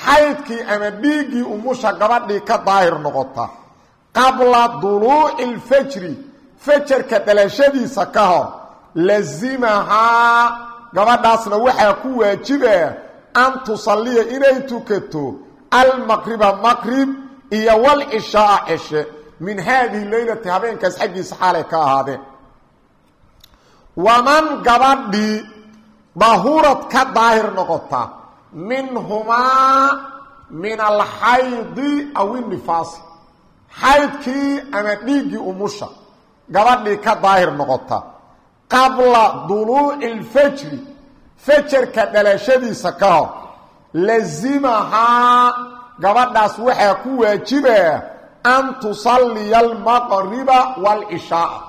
Xaydkii ama dhiiggii umusha gabadhii ka daahir noqota. Qabla duluuci alfajri fajarka dhalashadiisa ka hor lazimahaa gabadhaasna waxaa ku waajibaa an tusalliya inay tukato almaqriba maqrib iyo walcishaaa ceshe min haadihi leylati habeenkaas xaggiisa xaalay ka ahaadeen. Waman gabadhii dahurad ka daahir noqota. Minhumaa min alxaydi aw innifaasi xaydkii ama dhiiggii umusha. Gabadhii ka daahir noqota. Qabla duluuci alfajri. Fajarka dhalashadiisa ka hor. Lazimahaa gabadhaas waxaa ku waajibaa an tusalliya almaqriba waalcishaaa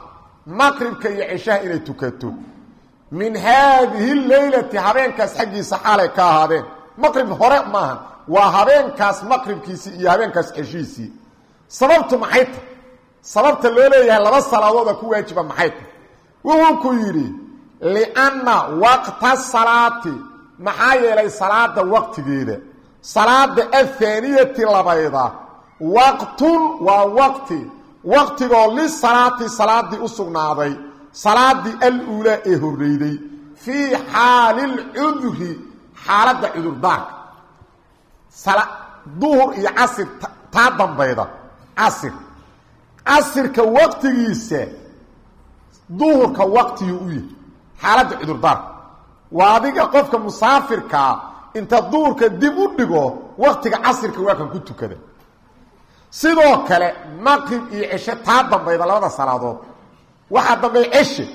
maqribka iyo cishaha inay tukato min haadihi leylati habeenkaas xaggiisa xaalay ka ahaadeen. Maqrib hore maaha waa habeenkaas maqribkiisii iyo habeenkaas ceshihiisii sababtu maxay tahy sababta loo leeyahay laba salaadooda ku waajiba maxay tahy wuxuu ku yidhi lianna waqta salaati. Maxaa yeelay salaada waqtigeeda. Salaada athaaniyati labayda. Waqtun waa waqti. Waqtigoo lisalaati salaadii u sugnaaday salaadii aluulaa ee horreyday fii xaalilcudri xaaladda cudurdaarka duhur iyo casir taa dambayda casir. Casirka waqtigiisa duhurka waqtigii u yahay xaaladda cudurdaarka waa adiga qofka musaafirkaa inta duhurka dib u dhigo waqtiga casirka waa kan ku tukada. Sidoo kale maqrib iyo ceshe taa dambayda labada salaadood waxaa dambey ceshe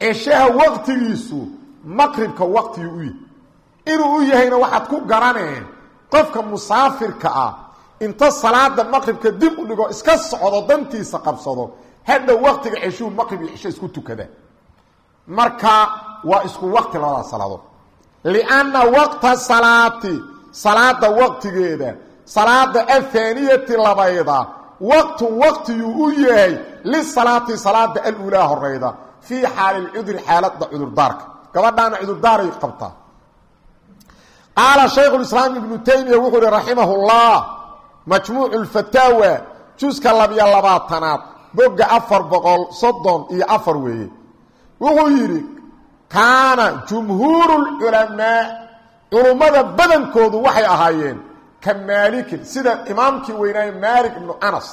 ceshaha waqtigiisu maqribka waqtigii u yahay inuu u yahayna waxaad ku garaneen qofka musaafirka ah inta salaada maqribka dib u dhigo iska socdo dantiisa qabsado hadhow waqtiga ceshuhu maqrib iyo ceshe isku tukada. Marka waa isku waqti labadaas salaadood lianna waqta salaati salaada waqtigeeda salaada athaaniyati labayda waqtun waqtiyuu u yahay lisalaati salaada aluulaa horeyda fii xaalilcudri xaalada cudurdaarka gabadhaana cudurdaaray qabtaa qaala shaykhulislaam ibnu taymiya wuxuu ihi raximah llah majmuucu lfataawa juska labiyo labaatanaad bogga afar boqol soddon iyo afar weeye wuxuu yidhi kaana jumhuuru lculamaa culummada badankoodu waxay ahaayeen ka maalikin sida imaamkii weynaaye maalik ibnu anas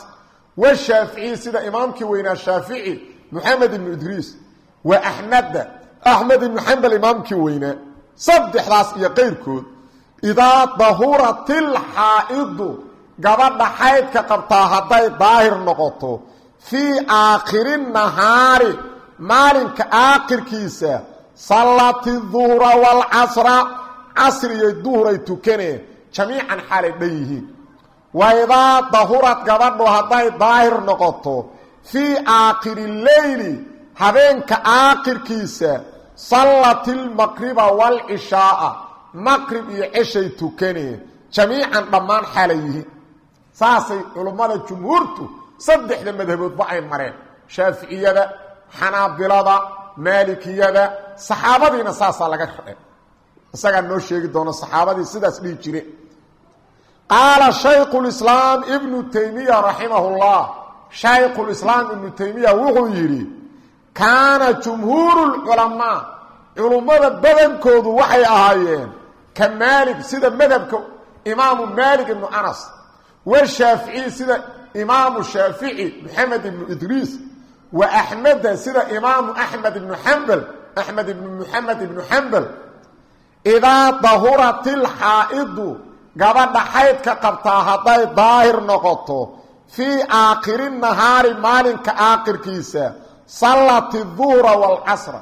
washaaficiyi sida imaamkii weynaa shaafici moxamed ibnu idriis wa axmeda axmed ibnu xambal imaamkii weynaa saddexdaas iyo qayrkood idaa dahuratilxaa'idu gabadha xaydka qabtaa hadday daahir noqoto fii aakhiri nahaari maalinka aakhirkiisa sallati duhra waalcasra casriyay duhuray tukaneen jamiican xaalay dhan yihiin wa idaa dahurad gabadhu hadday daahir noqoto. Fii aakhiri leyli habeenka aakhirkiisa sallat ilmaqriba waalcishaaa maqrib iyo ceshay tukaneen jamiican dhammaan xaalay yihiin saasay culummada jumhuurtu saddexda madhaboodba ay mareen. Shaaficiyada xanaabilada maalikiyada saxaabadiina saasaa laga rae isagaa noo sheegi doono saxaabadii sidaas dhihi jire qaala shaykhulislaam ibnu taymiya raximah llah shaykhulislaam ibnu taymiya wuxuu yidhi kaana jumhuuru lculamaa culummada badankoodu waxay ahaayeen ka maalik sida madhabka imaamu maalik ibnu anas washaaficiyi sida imaamu shaafici maxamed ibnu idriis wa axmeda sida imaamu axmed ibnu xambal axmed ibnu muxamed ibnu xambal idaa gabadha xaydka qabtaa hadday daahir noqoto. Fii aakhiri nahaari maalinka aakhirkiisa sallati duhra waalcasra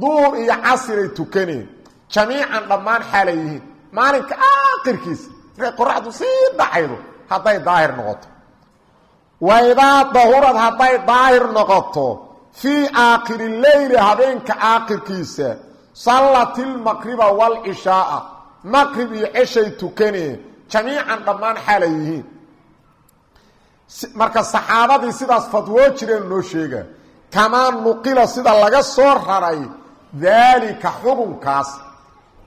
duhur iyo casiray tukaneen. Jamiican dhammaan xaalay yihiin. Maalinka aakhirkiisa markay qoraxdu sii dhacaydo hadday daahir noqoto. Wa idaa dahurad hadday daahir noqoto fii aakhiri leyli habeenka aakhirkiisa sallat ilmaqriba waalcishaaa maqrib iyo ceshay tukaneen jamiican dhammaan xaalay yihiin. Marka saxaabadii sidaas fadwoo jireen noo sheega kamaa nuqila sida laga soo raray daalika xukunkaas.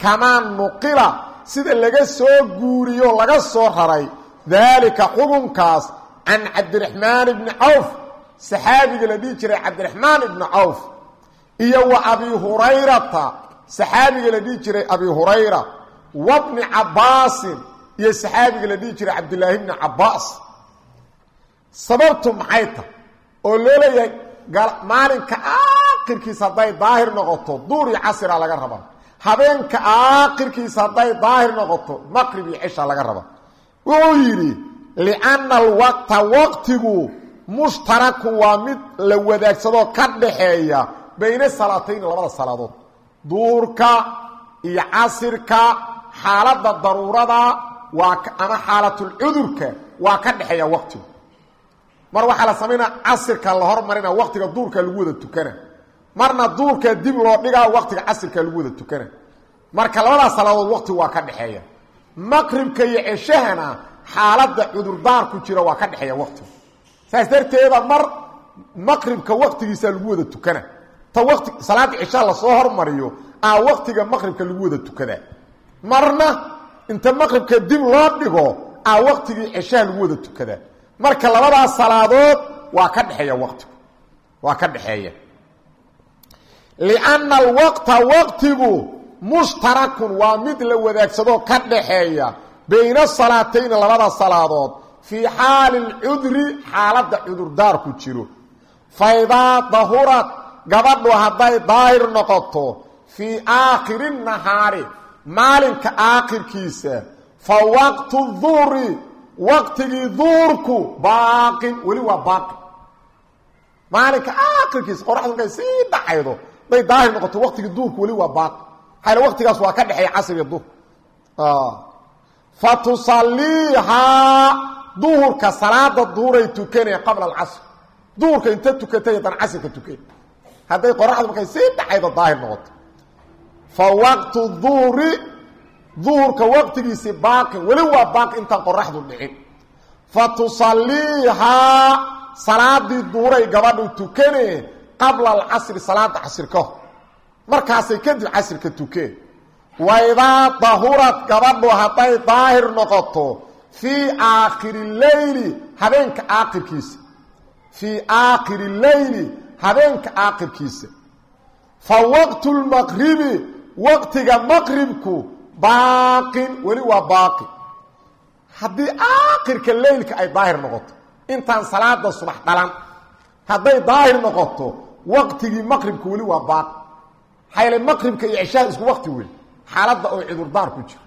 Kamaa nuqila sida laga soo guuriyo laga soo raray daalika xukunkaas can cabdiraxmaan ibni cawf. Saxaabiga la dhihi jiray cabdiraxmaan ibni cawf. Iyo wa abi hurayrata. Saxaabiga la dhihi jiray abi hurayra wabni cabbaasin iyo saxaabiga la dhihi jiray cabdilaahi bni cabbaas sababtu maxay tahay oo loo leeyahay maalinka aakhirkiisa hadday daahir noqoto duur iyo casira laga rabaa habeenka aakhirkiisa hadday daahir noqoto maqrib iyo cisha laga rabaa wuxuu yidhi lianna alwaqta waqtigu mushtaraku waa mid la wadaagsadoo ka dhaxeeya bayna salaatayn labada salaadood duurka iyo casirka xaaladda daruurada waa ama xaalatulcudurka waa ka dhexeeya waqtigu mar waxaa la samaynaa casirka la hormarina waqtiga duurka lagu wada tukana. Marna duurka dib loo dhigaa waqtiga casirka lagu wada tukana. Marka labadaas salaadood waqtigu waa ka dhexeeya. Maqribka iyo ceshahana xaaladda cudurdaarku jira waa ka dhexeeya waqtigu saas darteeda mar maqribka waqtigiisa lagu wada tukana. Ta waqti salaada ceshaha la soo hormariyo aa waqtiga maqribka lagu wada tukadaa marna inta maqribka dib loo dhigo aa waqtigii ceshaha lagu wada tukadaa marka labadaas salaadood waa ka dhexeeya waqtigu. Waa ka dhexeeya. Lianna alwaqta waqtigu mushtarakun waa mid la wadaagsadoo ka dhaxeeya bayna salaatayni labada salaadood. Fii xaali lcudri xaaladda cudurdaarku jiro. Fa idaa dahurad gabadhu hadday daahir noqoto fii aakhiri nahaari maalinka aakhirkiisa fa waqtu duhri waqtigii duhurku baaqin weli waa baaqi. Maalinka aakhirkiisa qoraxdu markay sii dhacaydo hadday daahir noqoto waqtigii duhurku weli waa baaqi. Maxaa waqtigaas waa ka dhexeeya casr iyo duhur fa tusaliihaa duhurka salaada duhuray tukanaya qabla alcasr. Duhurka inta tukatay haddana casrka tukeen hadday qoraxdu markay sii dhacaydo daahir noqoto fa waqtu duhri duhurka waqtigiisii baaqi weli waa baaqi intaan qoraxdu dhicin. Fa tusaliihaa salaadii duhuray gabadhu tukane qabla alcasri salaada casr ka hor markaasay kadib casrka tukeen. Wa idaa dahurad gabadhu hadday daahir noqoto fii aakhiri leyli habeenka aakhirkiisa fii aakhiri leyli habeenka aakhirkiisa fa waqtu lmaqribi waqtiga maqribku baaqin weli waa baaqi. Haddii aakhirka leylka ay daahir noqoto intaan salaada subax dhalan hadday daahir noqoto waqtigii maqribka weli waa baaqi xayle maqribka iyo cishaha isku waqti weyn xaaladda oo cudurdaar ku jiro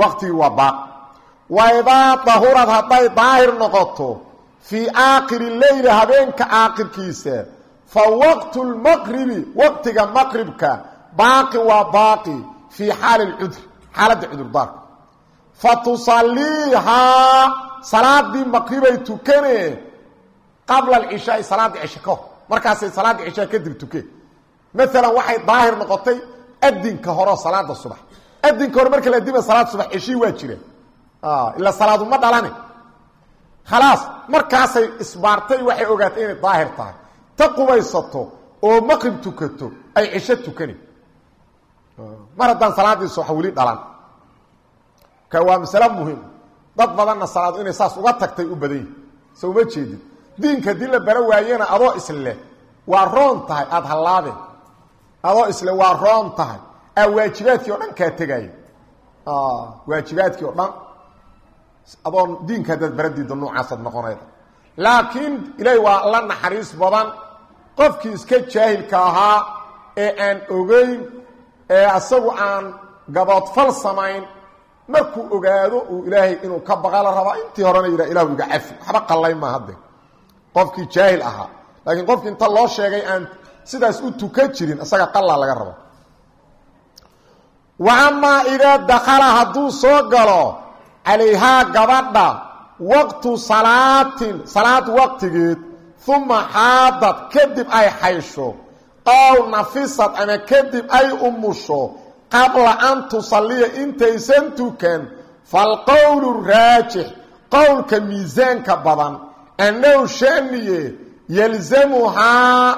waqtigii waa baaqi wa idaa dahurad hadday daahir noqoto fii aakhiri leyli habeenka aakhirkiisa fa waqtu lmaqribi waqtiga maqribka baaqi waa baaqi fii xaali lcudri xaaladda cudurdaarka fa tusaliihaa salaadii maqribay tukane qabla alcishaai salaadda cisho ka hor. Markaasay salaadda cishaa kadib tukeen maalan waxay daahir noqotay adinka horeo salaada subax. Adinka hore marka la dima salaad subax ceshii waa jireen ila salaadu ma dhalane. Khalaas markaasay isbaartay waxay ogaatay inay daahir tahay. Ta qubaysato oo maqrib tukato ay cisho tukani mar haddaan salaadii subax weli dhalan waa masale muhiim dad badanna salaadu inay saas uga tagtay u badan yihiin so jeedin. Diinka haddii la waayena adoo isleh waa roon tahay aada hallaabeen adoo isle waa roon tahay. Aa waajibaadkii oo dhan kaa tegaayo waajibaadkii oo dhan. Adoo diinka haddaad baradiida noocaasaad noqonayda. Laakiin ilaahi waa la naxariis badan. Qofkii iska jaahilka ahaa ee aan ogeyn ee asagu aan gaboodfal samayn markuu ogaado uu ilaahay inuu ka baqa la rabaa intii horena yidhah ilahu iga cafi waxba qallay ma hadde. Qofkii jaahil ahaa. Laakiin qofkii inta loo sheegay aan sidaas u tuka jirin isaga qallaa laga rabo. Wa amaa idaa dakala hadduu soo galo calayhaa gabadha waqtu salaatin salaad waqtigeed uma xaadad kadib ay xaysho ow nafisad ama kadib ay umusho qabla an tusalliya intaysan tukan falqowlu raajix qowlka miisaanka badan annahu shaaniye yalzamuhaa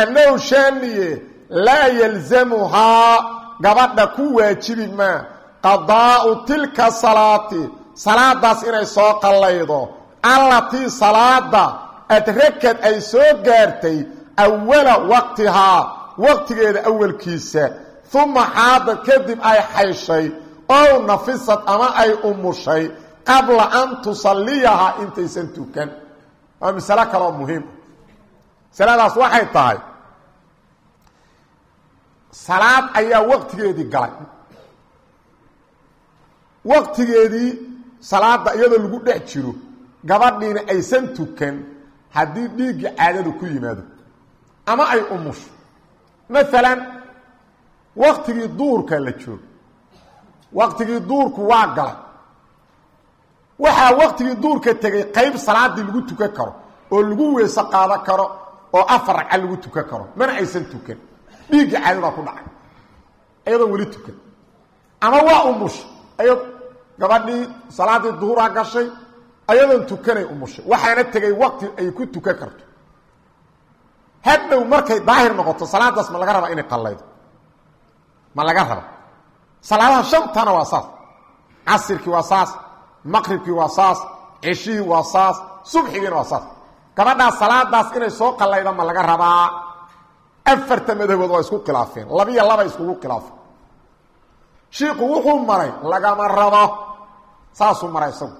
annahu shaaniye laa yalzamuhaa gabadha ku waajibi maa qadaa'u tilka salaati salaadaas inay soo qallaydo allatii salaada adrakad ay soo gaartay awala waqtihaa waqtigeeda awalkiisa. Uma xaadad kadib ay xayshay ow nafisad ama ay umushay qabla an tusalliyahaa intaysan tukan. Waa masalo kaloo muhiima masaladaas waxay tahay salaad ayaa waqtigeedii galay. Waqtigeedii salaada iyadoo lagu dhex jiro gabadhiina aysan tukan haddii dhiigga caadadu ku yimaado ama ay umusho maalan waktigii duurka la joogo waktigii duurku waa galay waxaa waktigii duurka tegay qayb salaadii lagu tukan karo oo lagu weeso qaado karo oo afar ragca lagu tukan karo mana aysan tukan. Dhiigga caadadaa ku dhacay ayadoon weli tukan. Ama waa umusha ayad gabadhii salaadii duhuraa gashay ayadoon tukanay umushay waxaana tegay waqti ay ku tukan karto hadhow markay daahir noqoto salaadaas ma laga rabaa inay qallaydo. Ma laga raba salaadaha shantana waa saas. Casirkii waa saas maqribkii waa saas ceshihii waa saas subxigiina waa saas. Gabadhaas salaadaas inay soo qallayda ma laga rabaa. Afarta madhabood waa isku khilaafeen. Labiyo laba iskugu khilaafeen. Shiiku wuxuu maray lagama rabo. Saasuu maray isagu.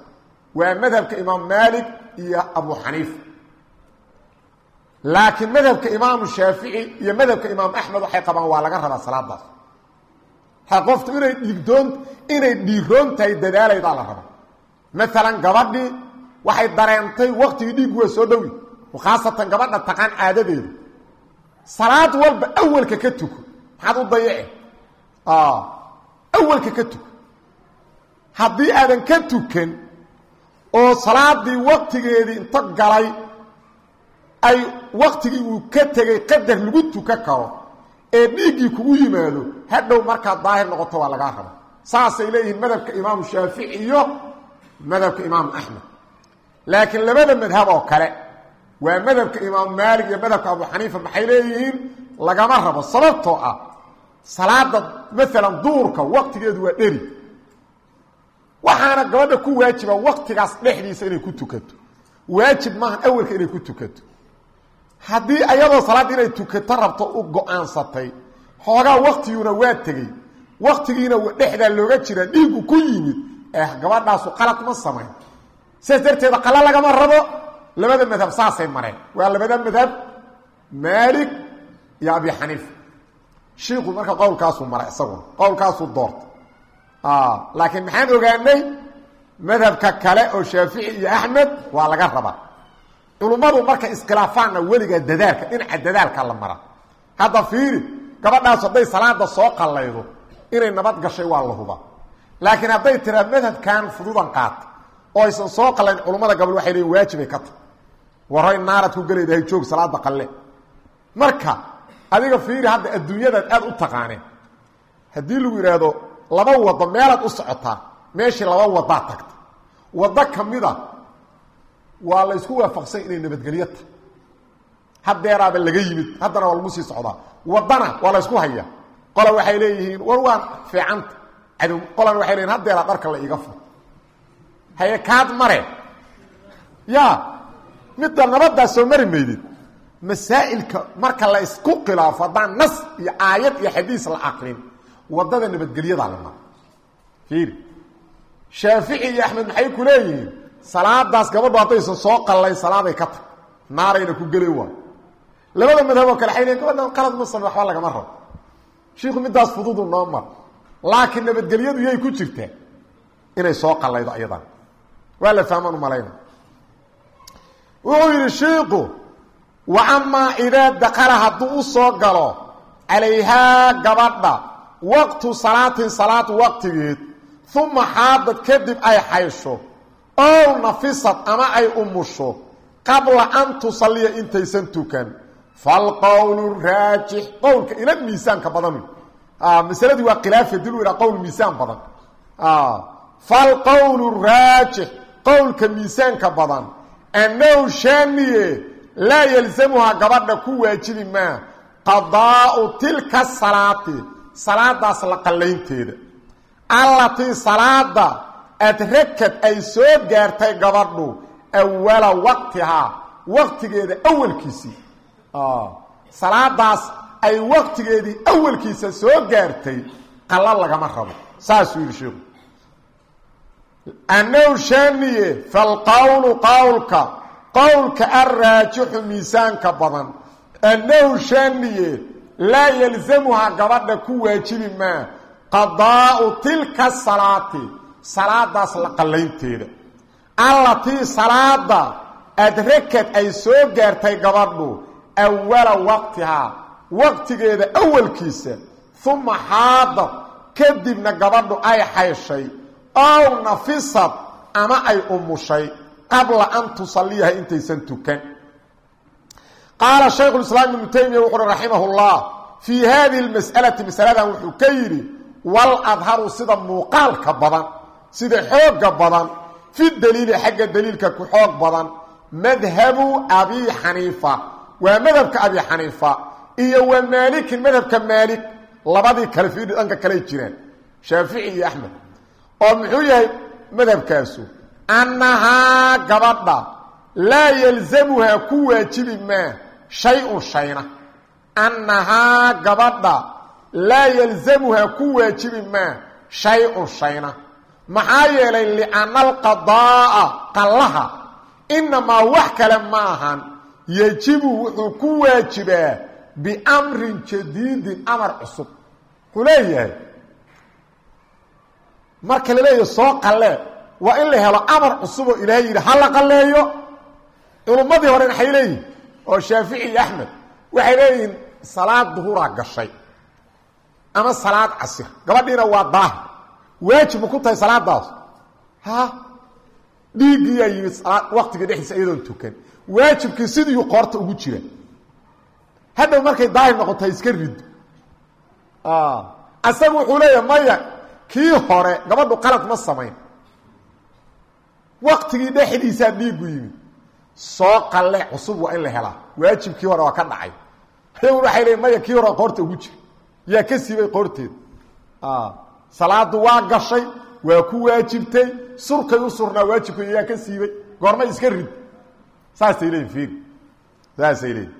Waa madhabka imaam maalik iyo abu xaniifa laakiin madhabka imaamu shaafici iyo madhabka imaam axmed waxay qabaan waa laga rabaa salaadaas. Ha qoftu inay dhigdoon inay dhiiroon tahay dadaalaydaa la rabaa. Maalan gabadhii waxay dareentay waktigii dhiiggu waa soo dhowi. Khaasatan gabadha taqaan caadadeeda salaad walba awalka ka tuko. Maxaad u dayace awalka ka tuko. Haddii aadan ka tukan oo salaadii waktigeedii inta galay ay waktigii uu ka tegay qadar lagu tukan karo ee dhiiggii kugu yimaado hadhow markaad daahir noqoto waa lagaa raba. Saasay leeyihiin madhabka imaamu shaafici iyo madhabka imaamu axmed laakiin labada madhab oo kale waa madhabka imaamu maalik iyo madhabka abu xaniifa maxay leeyihiin? Lagama rabo sababtoo ah salaada maalan duurka waktigeedu waa dheri. Waxaana gabadha ku waajiba waktigaas dhexdiisa inay ku tukato. Waajib maaha awelka inay ku tukato haddii ayadoo salaadda inay tukato rabto u go'aansatay xoogaa waktiguna waa tegey. Waktigiina dhexdaa looga jira dhiiggu ku yimid. Eh gabadhaasu qalad ma samayn. Sidaas darteeda qala lagama rabo. Labada madhab saasay mareen. Waa labada madhab maalik iyo abi xaniifa shiiku marka qowlkaasuu maray isaguna qowlkaasuu doortay. Laakiin maxaan ogaanay madhabka kale oo shaafici iyo axmed waa laga rabaa culummadu markay iskhilaafaanna weligaa dadaalka dhinaca dadaalka la mara. Hadda fiiri gabadhaas hadday salaada soo qallaydo inay nabad gashay waa la hubaa. Laakiin hadday tiraa madhabkan fududan qaata oo aysan soo qallayn culummada gabal waxay leeyiin waajibay ka tahy waray naarad ku gelaydahay joog salaada qalle. Marka adiga fiiri hadda adduunyadaad aada u taqaaneen haddii lagu yidhaahdo laba wado meelaad u socotaa meeshii laba wadaa tagta. Waddo ka mida waa la ysku waafaqsan inay nabadgelyo tahay haddeeraaba laga yimid haddana waa lagu sii socdaa. Waddana waa la ysku hayaa. Qola waxay leeyihiin war waan fiicanta cadow. Qolana waxay leeyihiin haddeeraa dharka la iiga fur haye kaad mare. Ya midda nabaddaa soo mari maydid masaa'ilka marka la isku khilaafo haddaan nas iyo aayad iyo xadiis la aqrin waddada nabadgelyadaa la mara fiiri. Shaafici iyo axmed maxay ku leeyihiin salaadaas gabadhu haddaysan soo qallayn salaaday ka tag. Naarayna ku gelen waa labada madhaboo kale waxay leeyiin gabadhan qalad ma same waxba lagama rabo. Shiiku middaas fududu noo mar laakiin nabadgelyadu yay ku jirtaa inay soo qallaydo ayadan waa la fahmaan umalayna wuxuu yidhi shiiku wa amaa idaa dakala hadduu u soo galo calayhaa gabadha waqtu salaatin salaad waqtigeed uma xaadad kadib ay xaysho ow nafisad ama ay umusho qabla an tusalliya intaysan tukan. Falqowlu raajix qowlka ila miisaanka badan masaladii waa khilaafa dil u yidhaha qowl miisaan badan. Falqowlu raajix qowlka miisaanka badan. Annahu shaaniye laa yalzamuhaa gabadha ku waajibi maa qadaa'u tilka salaati salaadaas la qallaynteeda allatii salaada adrakad ay soo gaartay gabadhu awala waqtihaa waqtigeeda awalkiisii salaadaas ay waqtigeedii awalkiisa soo gaartay qalla lagama rabo. Saasuu yidhi sheeku annahu shaaniye falqowlu qowlka qowlka alraajixu miisaanka badan. Annahu shaaniye laa yalzamuhaa gabadha ku waajibi maa qadaa'u tilka salaati salaadaas la qallaynteeda allatii salaada adrakad ay soo gaartay gabadhu awala waqtihaa waqtigeeda awalkiisa uma xaadad kadibna gabadhu ay xayshay ow nafisad ama ay umushay qabla an tusalliyaha intaysan tukan. Qaala shaykhu islaam ibnu taymiya wuxuuhi raximah llah fii hadihi lmas'alati masaladan wuxuu ka yidhi wal adharu sida muuqaalka badan sida xooga badan fi daliili xagga daliilka ku xoog badan madhabu abi xaniifa waa madhabka abi xaniifa iyo wa maalikin madhabka maalik. Labadii kale fiidhi dhanka kaley jiraan shaafici iyo axmed. Oo muxuu yahay madhabkaasu? Annahaa gabadha laa yalzamuhaa ku waajibi maa shay-un shayna. Annahaa gabadha laa yalzamuhaa ku waajibi maa shay-un shayna maxaa yeelay lianna alqadaa'a qallaha. Inamaa wax kale ma ahan. Yejibu wuxuu ku waajibaa biamrin jadiidin amar cusub. Wuxuu leeyahay marka la leeyahay soo qallee waa in la helo amar cusub oo ilaahay yidhi ha la qalleeyo. Culummadii hore maxay leeyihiin oo shaafici iyo axmed waxay leeyihiin salaad duhuraa gashay ama salaad casir. Gabadhiina waa daahir waajib ma ku tahay salaadaas. Ha? Dhiiggiiyaa yimid waktiga dhexdiisa iyadoon tukan. Waajibkii sidiiu qoorta ugu jira. Hadhow markay daahir noqoto ha iska rido asaga wuxuu leeyahay maya kii hore gabadhu qalad ma samayn. Waktigii dhexdiisaa dhiiggu yimid. Soo qalle cusub waa in la helaa. Waajibkii hore waa ka dhacay. Ayagun waxay leeyiin maya kii hore qoorta ugu jira. Yaa ka siibay qoorteeda salaadu waa gashay waa ku waajibtay surkay u surnaa waajibka yaa ka siibay goormay iska rid. Saasay leeyiin fiiri. Saasay leeyiin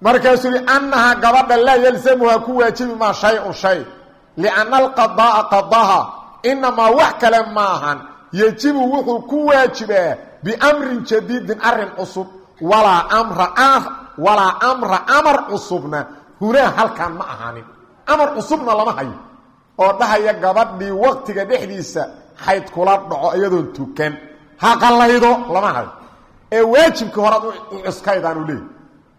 markaasuu yihi annahaa gabadha laa yalzamuhaa ku waajibi maa shay-un shay. Lianna alqadaa'a qadaha inamaa wax kale ma ahan. Yejibu wuxuu ku waajibaa biamrin jadiidin arrin cusub. Walaa amra walaa amra amar cusubna. Hunaa halkaan ma ahanin amar cusubna lama hayo oo dhahaya gabadhii waktiga dhexdiisa xayd kula dhaco iyadoon tukan. Ha qallaydo lama hayo. Ee waajibkii horead u cuskaydaanu leey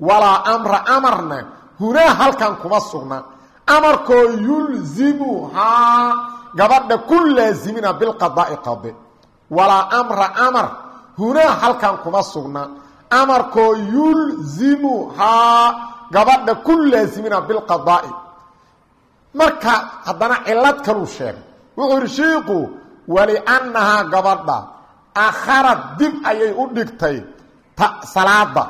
walaa amra amarna hunaa halkan kuma sugna. Amarkoo yulzimuhaa gabadha ku laazimina bilqadaa'i qade walaa amra amar hunaa halkan kuma sugna. Amarkoo yulzimuhaa gabadha ku laazimina bilqadaa'i marka haddana cilad kaluu sheegay wuxuu yidhi shiiku waliannahaa gabadha akharad dib ayay u dhigtay salaada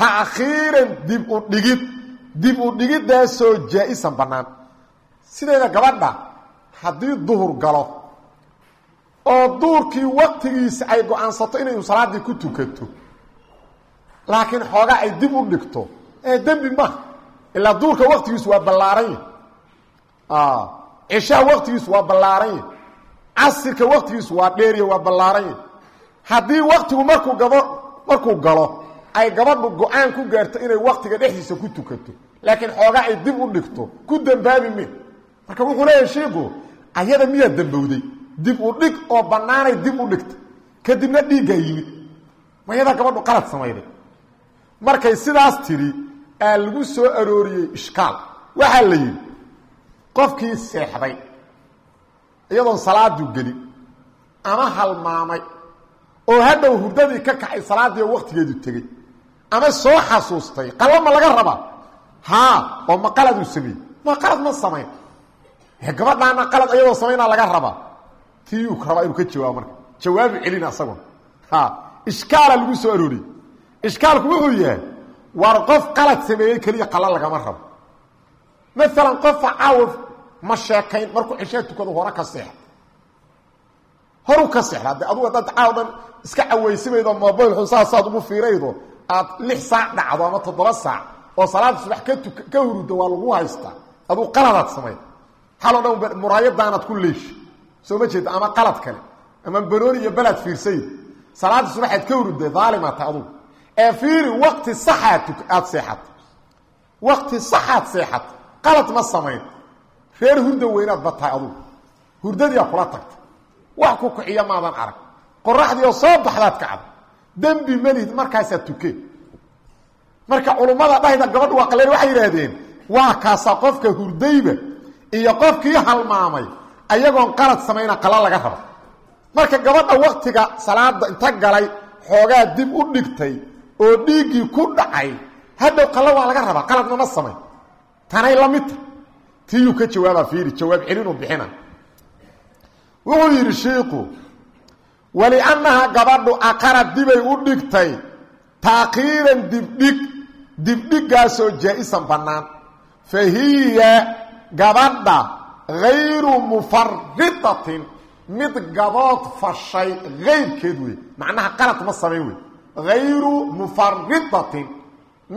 taakhiiran dib u dhigid dib u dhigiddaasoo jaa-isan bannaan. Sideeda gabadha haddii duhur galo oo duurkii waktigiisa ay go'aansato inay salaaddii ku tukato laakiin xoogaa ay dib u dhigto ee dembi maha ilaa duurka waktigiisu waa ballaaran yahi cishaha waktigiisu waa ballaaran yahi casirka waktigiisu waa dheeriya waa ballaaran yahi haddii waktigu markuu gabo markuu galo ay gabadhu go'aan ku gaarto inay waktiga dhexdiisa ku tukato laakiin xoogaa ay dib u dhigto ku dembaabi mi marka wuxuu leeyahay shiiku ayada miyaa dembowday dib u dhig oo bannaanay dib u dhigta kadibna dhiiggaa yimid mayadaa gabadhu qalad samayday markay sidaas tidhi aa lagu soo arooriyey ishkaal waxaa la yidhi qofkii seexday iyadoon salaadu gelin ama halmaamay oo hadhow hurdadii ka kacay salaaddii oo waktigeedu tegey ama soo xasuustay qallo ma laga rabaa? Haa oo ma qaladuu sameeyey. Ma qalad ma samayn gabadhaana qalad ayadoo samaynaa laga rabaa? Tiyuu rabaa inuu ka jawaabo marka. Jawaabu celina asaguna ha ishkaala lagu soo arooriyey ishkaalku wuxuu yahay war qof qalad sameeyey keliya qalla lagama rabo. Maalan qofa caawa ma sheekayn markuu cishaa tukado hore ka seexa horu ka seexda de adugu haddaad caaw dhan iska cawaysimaydo mobil xun saasaad ugu fiiraydo. Aad lix saac dhacdo ama toddoba saac oo salaada subax ka ka huruddo waa lagu haystaa aduu qaladaad samayn xaloo dhan muraayadaanaad ku leeshi soo ma jeeda ama qalad kale ama banooni iyo balaad fiirsayd salaada subaxaad ka hurudda daalimaata adugu. Ee fiiri wakti saxaad tuk aada seexata wakti saxaad seexata qalad ma samayn reer hurda weynaad ba tahay adugu hurdadiiaa kula tagta wax ku kiciya maadan arag. Qoraxdii oo soo baxdaad kacda dembi melid markaasaa tukeen marka culummada dhahda gabadha waa qaleen waxay yidhaahdeen waa kaasaa qofka hurdayba iyo qofkii halmaamay ayagoon qalad samayna qala laga rabo. Marka gabadha waktiga salaada inta galay xoogaa dib u dhigtay oo dhiiggii ku dhacay hadhow qalla waa laga rabaa qaladna ma samayn tanay la midta tiyuu ka jawaabaa fiiri jawaab celinuu bixina. Wuxuu yidhi shiiku waliannaha gabadhu aqara dibay u dhigtay taakiiran dibdhig dibdhiggaasoo jaa-isan bannaan. Fa hiya gabadha hayru mufaritatin mid gabood fashay kayrkeed wey macnaha qalad ma samayn wey hayru mufaridatin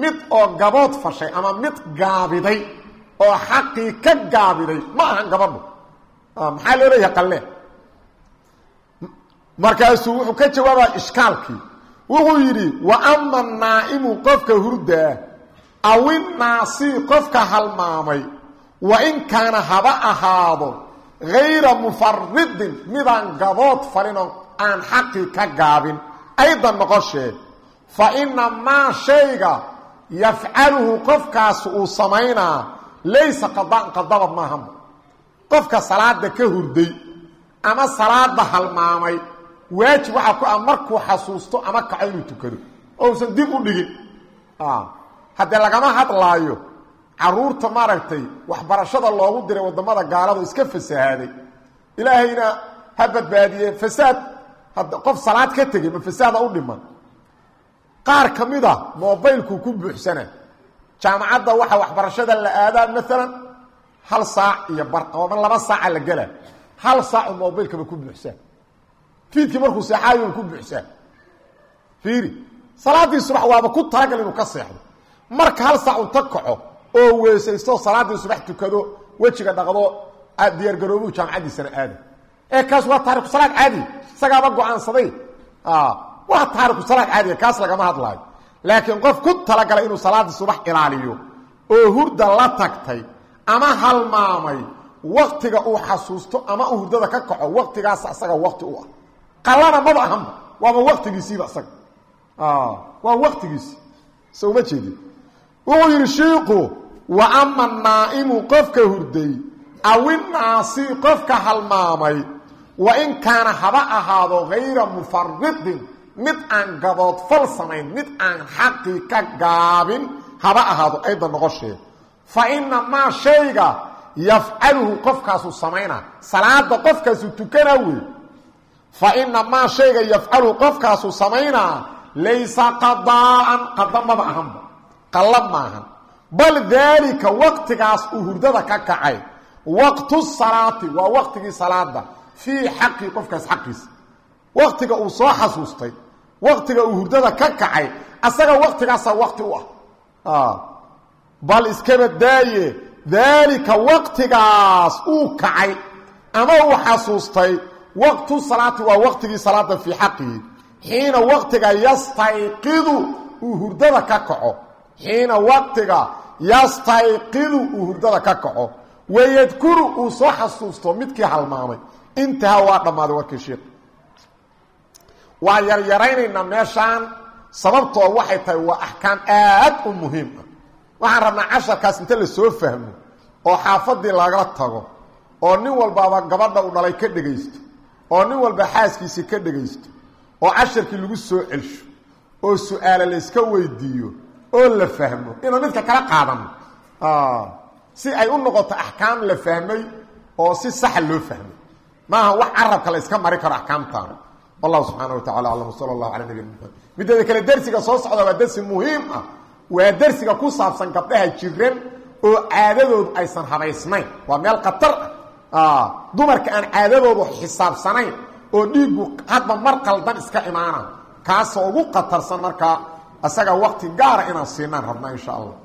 mid oo gabood fashay ama mid gaabiday oo xaqii ka gaabiday ma ahan gabadhu maxaa loo leeyahay qalle markaasuu wuxuu ka jawaabaa ishkaalkii. Wuxuu yidhi wa ama naa'imu qofka hurdaa awinnaasi qofka halmaamay wa in kaana haba ahaado hayra mufaridin midaan gabood falinoo aan xaqii ka gaabin. Aydan noqoshee fa ina maa shayga yafcaluhu qofkaasi uu samaynaa laysa qadaan qadaba maahanba qofka salaada ka hurday ama salaada halmaamay waajib waxaa ku ah markuu xasuusto ama kaco inuu tukado. Oo usan dib u dhigin. Haddee lagama hadlaayo carruurta maaragtay waxbarashada loogu diray waddamada gaaladu iska fasahaaday ilaahayna ha badbaadiye fasaad. Qof salaad ka tegey ma fasaada u dhiman. Qaar ka mid a mobaylkuu ku buuxsana jaamacadda waxaa waxbarashada la aadaa maalan hal saac iyo bar ama laba saaca la gela. Hal saacu mobaylkaba ku buuxsaa fiidkii markuu seexaayo ku buuxsaa fiiri salaaddii subax waaba ku talagal inuu ka seexdo. Marka hal saac unta kaco oo weesaysto salaaddii subax tukado wejiga dhaqdo diyaargaroobu jaamacaddiisana aada ee kaas waa taariku salaad caadi. Isagaaba go'aansaday. Waa taariku salaad caadiga kaas lagama hadlaayo laakiin qof ku talagalay inuu salaada subax ilaaliyo oo hurda la tagtay ama halmaamay waktiga uu xasuusto ama uu hurdada ka kaco waktigaas isaga wakti u ah. Qalana maba ahanba waaba waktigiisiiba isaga waa waktigiisi so uma jeedin. Wuxuu yidhi shiiku wa ama naa'imu qofka hurday awinnaasi qofka halmaamay wa in kaana haba ahaado hayra mufaridin mid aan gaboodfal samayn mid aan xaqii ka gaabin haba ahaado ayda noqoshee. Fa ina maa shayga yafcaluhu qofkaasuu samaynaa salaada qofkaasuu tukana wey. Fa ina maa shayga yafcaluhu qofkaasuu samaynaa laysa qadaa'an qada maba ahanba maahan bal daalika waqtigaas uu hurdada ka kacay. Waqtu salaati waa waqtigii salaada fii xaqi qofkaas xaqiisa waqtiga uu soo xasuustay waqtiga uu hurdada ka kacay asaga waqtigaasa waqti u ah. Bal iskaba daaye daalika waqtigaas uu kacay. Ama uu xasuustay waqtu salaati waa waqtigii salaada fii xaqihi xiina waqtiga yastayqidu uu hurdada ka kaco. Xiina waqtiga yastayqidu uu hurdada ka kaco. Wayadkuru uu soo xasuusto midkii halmaamay. Intahaa waa dhammaaday warkii sheikh waa yaryaraynaynaa meeshaan. Sababtoo waxay tahay waa axkaam aad u muhiim ah. Waxaan rabnaa casharkaas inta la soo fahmo oo xaafadii lagala tago oo nin walbaaba gabadha u dhalay ka dhegaysto oo nin walba xaaskiisii ka dhegaysto oo casharkii lagu soo celsho oo su'aale layska weydiiyo oo la fahmo. Inuu midka kala qaadano si ay u noqoto axkaam la fahmay oo si saxa loo fahmay. Maaha wax carabka la iska mari karo axkaamtaana wallahu subxaana wa tacala aclam sala allahu cala nabiyina maxamed mideeda kale dersiga soo socda waa dersi muhiim ah. Waa dersiga ku saabsan gabdhaha jiran oo caadadoodu aysan habaysnayn. Waa meel khatar ah. Dumarka aan caadadoodu xisaabsanayn oo dhiiggu hadba mar qaldan iska imaana kaasoo ugu khatarsan markaa isaga wakti gaara inaan siinaan rabnaa insha allah